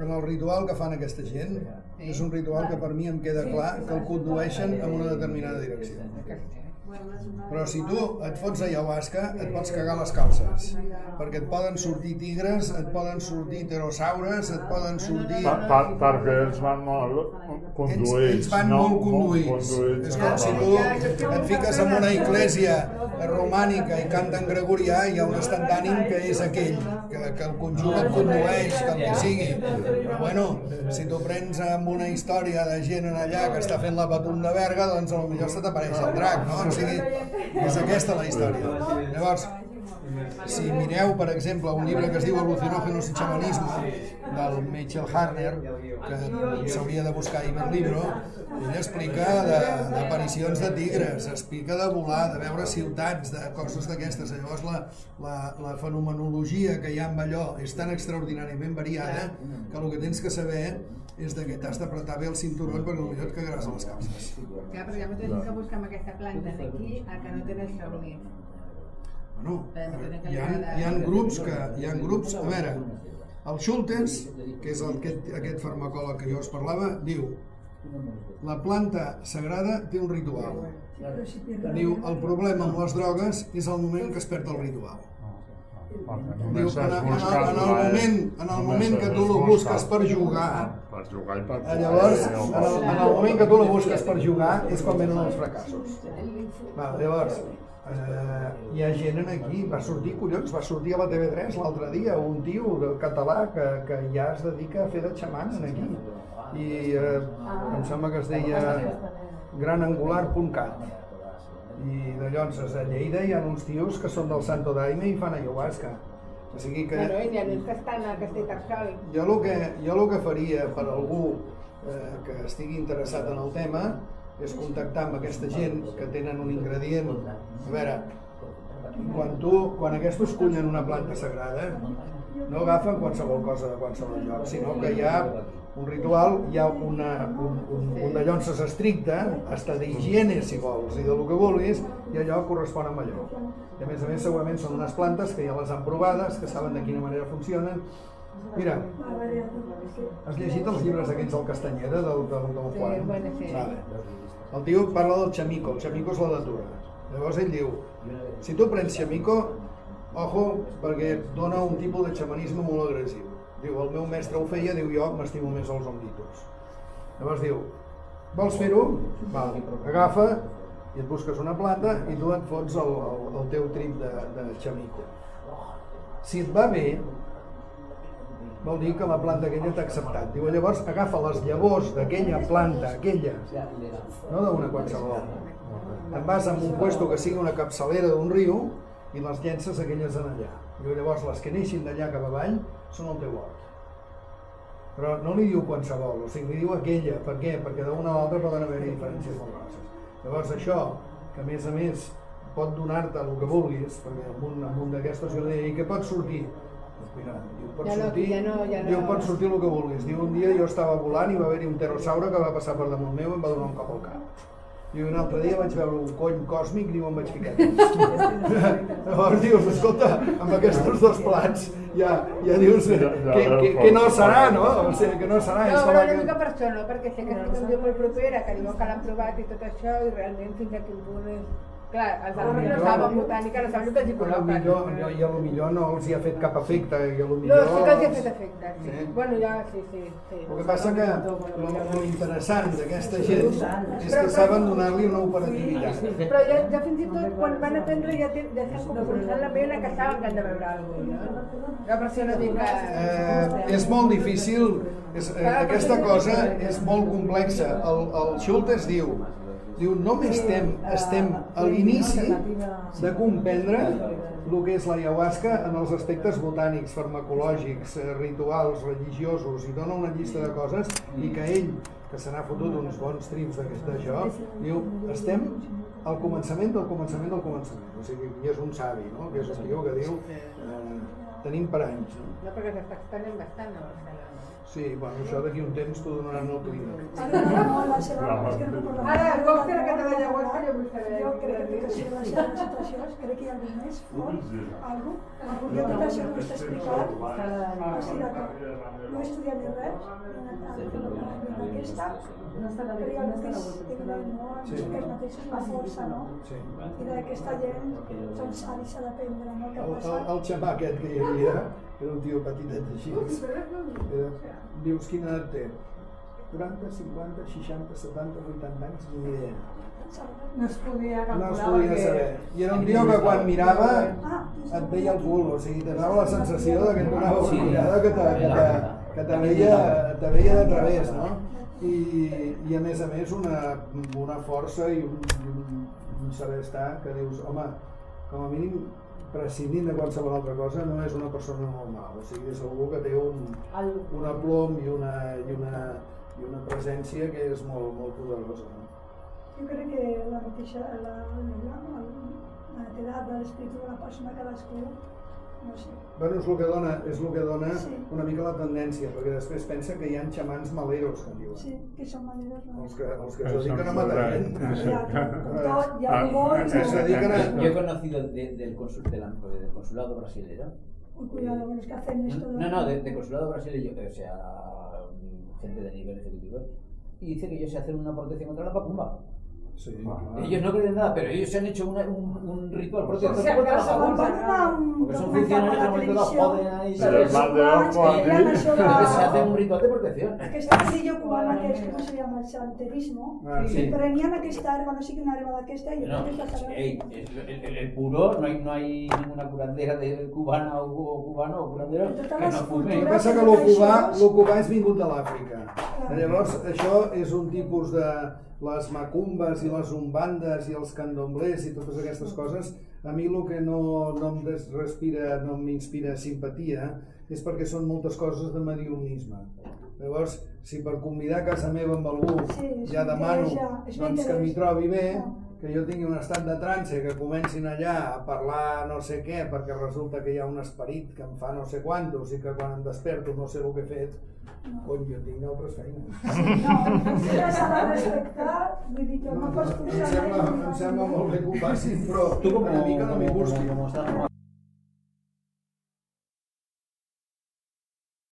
en el ritual que fan aquesta gent és un ritual que per mi em queda clar que el condueixen en una determinada direcció. Però si tu et fots ayahuasca, et pots cagar les calces, perquè et poden sortir tigres, et poden sortir pterosaures, et poden sortir... Pa, pa, perquè ells van molt Ells, conduïts. ells van no? molt conduïts. És com si tu et fiques en una església romànica i canten gregorià, hi ha un estat d'ànim que és aquell, que, que el conjunt et condueix, que el que sigui. Però bueno, si tu prens amb una història de gent en allà que està fent la patum de Berga, doncs potser se t'apareix el drac, no? Sigui, és aquesta la història. Llavors, si mireu, per exemple, un llibre que es diu Alucinógenos y Chamanismo, del Michel Harner, que s'hauria de buscar a Iberlibro, ell explica de- d'aparicions de, tigres, explica de volar, de veure ciutats, de coses d'aquestes. Llavors, la, la, la fenomenologia que hi ha amb allò és tan extraordinàriament variada que el que tens que saber és de que t'has d'apretar bé el cinturó perquè potser et cagaràs a les calces. Clar, però molta gent que busca amb aquesta planta aquí el que no les Shaolin. Bueno, hi ha, hi ha grups que, hi ha grups, a veure, el Schultes, que és el, aquest, aquest farmacòleg que jo us parlava, diu la planta sagrada té un ritual. Diu, el problema amb les drogues és el moment que es perd el ritual. Diu, en, en, en, el, en el moment, en el moment que tu lo busques per jugar, Per jugar i per eh, llavors, en el, en el moment que tu la busques per jugar és quan venen els fracassos. Va, llavors, eh, hi ha gent en aquí, va sortir, collons, va sortir a la TV3 l'altre dia un tio català que, que ja es dedica a fer de xaman en aquí. I eh, em sembla que es deia granangular.cat. I de Llonses a Lleida hi ha uns tios que són del Santo Daime i fan ayahuasca. O sigui que... Bueno, hi ha nens que estan a Castellterçol. Jo el que, jo el que faria per algú eh, que estigui interessat en el tema és contactar amb aquesta gent que tenen un ingredient. A veure, quan, tu, quan aquests cullen una planta sagrada, no agafen qualsevol cosa de qualsevol lloc, sinó que hi ha un ritual, hi ha una, un, un, un de llonces estricte, hasta d'higiene, si vols, i de lo que vulguis, i allò correspon amb allò. I a més a més segurament són unes plantes que ja les han provades, que saben de quina manera funcionen. Mira, has llegit els llibres aquests del Castanyeda, del, del, del Juan? Vale. El tio parla del xamico, el xamico és la datura. Llavors ell diu, si tu prens xamico, ojo, perquè et dona un tipus de xamanisme molt agressiu. Diu, el meu mestre ho feia, diu, jo m'estimo més els omnítols. Llavors diu, vols fer-ho? Val, agafa i et busques una planta i tu et fots el, el, el teu trip de, de xamico. Si et va bé, vol dir que la planta aquella t'ha acceptat. Diu, llavors agafa les llavors d'aquella planta, aquella, no d'una qualsevol. Te'n vas a un puesto que sigui una capçalera d'un riu i les llences aquelles en allà. Diu, llavors les que neixin d'allà cap avall són el teu hort. Però no li diu qualsevol, o sigui, li diu aquella. Per què? Perquè d'una a l'altra poden haver-hi diferències molt grosses. Llavors això, que a més a més pot donar-te el que vulguis, perquè en un, un d'aquestos jo li deia, i què pot sortir? Doncs mira, diu, pot Ja no, sortir, ja no- ja no- diu, pot sortir el que vulguis. Diu, un dia jo estava volant i va haver-hi un pterosaure que va passar per damunt meu i em va donar un cop al cap. Diu, un altre dia vaig veure un cony còsmic i diu, em vaig ficar. Llavors dius, escolta, amb aquests dos plats ja, ja dius que, que, que no serà, no? O sigui, que no serà. No, és però una mica que... per això, no? Perquè sé que estic un dia molt propera, que diuen que l'han provat i tot això, i realment fins a quin punt és... Clar, els altres no saben botànica, no saben el que els hi col·loquen. millor, no, i a lo millor no els hi ha fet cap efecte. I a lo No, millor... sí que els hi ha fet efecte, sí. Sí. Bueno, ja, sí, sí. sí. El que passa que lo, lo interessant d'aquesta gent és que saben donar-li una operativitat. Però ja, ja fins i tot quan van aprendre ja, ten, ja estan la pena que saben que han de veure alguna cosa, no? La versió una mica... Eh, és molt difícil, és, eh, aquesta cosa és molt complexa. El, el Schultes diu, diu només estem, estem a l'inici de comprendre el que és l'ayahuasca en els aspectes botànics, farmacològics, eh, rituals, religiosos, i dona una llista de coses, i que ell, que se n'ha fotut uns bons trips d'aquest d'això, diu, estem al començament del començament del començament. O sigui, i és un savi, no? que és un tio que diu, eh, tenim per anys. No? No, perquè s'està extenent bastant a Barcelona. Sí, bueno, això d'aquí un temps t'ho donaran al clínic. Ara no, la seva, és. Ara, que la català llavors que jo vull saber. Jo crec que de les seves situacions, crec que hi ha algú més fort, algú, algú que tot això no està explicat, o sigui no he estudiat ni res, a aquesta, però hi ha algú que és evident, no? Sí. Que ells mateixos la força, no? Sí. I d'aquesta gent són savis, s'ha d'aprendre, no? El, el, el xamà aquest que hi havia, era un tio petitet així, era, dius quina edat té? 40, 50, 60, 70, 80 anys, ni idea. No es podia No calcular es podia saber. I era un tio que quan mirava Ah, et veia el cul, o sigui, te donava la sensació de que et donava una mirada que te, que te, que te, veia, te veia de través, no? I, I a més a més una, una força i un, i un, un saber estar que dius, home, com a mínim prescindint de qualsevol altra cosa, no és una persona normal, o sigui, és algú que té un, un aplom i una, i una, i una presència que és molt, molt poderosa. No? Jo crec que la mateixa, la, la, la, la edat de l'espíritu de la persona cadascú, no sé. Bueno, és el que dona, és el que dona Sí. una mica la tendència, perquè després pensa que hi ha xamans maleros, que en diuen. Sí, que són maneres, no? Els que, els que Eso es dediquen a matar gent. Ja, tot, hi ha Ah, algú i Se dediquen a... Yo he conocido de- del, consul- de la- del consulado brasilero. Cuidado con los que hacen esto. No, no, de, de consulado brasileño, o sea, gente de nivel ejecutivo. Y dice que ellos se hacen una protección contra la pacumba. Sí, Ellos no creen nada, pero ellos se han hecho una- un, un ritual protector O sea, contra la que se Van pacumba. a un Porque son documental funcionarios per que la en el momento televisió. joden ahí, Sí, ¿sabes? el mal de ojo que aquí. digan això de- Entonces se hace un ritual de protección. Aquesta tradició cubana que és, com se llama, el santerismo, Ah, Sí. prenien aquesta herba, no sé quina herba d'aquesta, i No, després la saben. ey, es- el, el- el puro, no hay, no hay ninguna curandera de cubana o, o cubano o curandero Totes que les no fume. El que cultures- passa que lo cubà, lo cubà és vingut de l'Àfrica. Clar. Llavors, això és un tipus de les macumbes i les umbandes i els candomblers i totes aquestes coses. A mi el que no, no em respira, no m'inspira simpatia és perquè són moltes coses de mediumisme. Llavors, si per convidar a casa meva amb algú Sí, ja demano ja, doncs, que m'hi trobi bé. Que jo tingui un estat de trance, que comencin allà a parlar no sé què, perquè resulta que hi ha un esperit que em fa no sé quantos i que quan em desperto no sé el que he fet, cony, jo tinc altres feines. No, sempre s'ha de respectar, vull dir que no pots Em posar... sembla, em sembla molt bé que ho facin, però Tú como, una mica no m'hi como,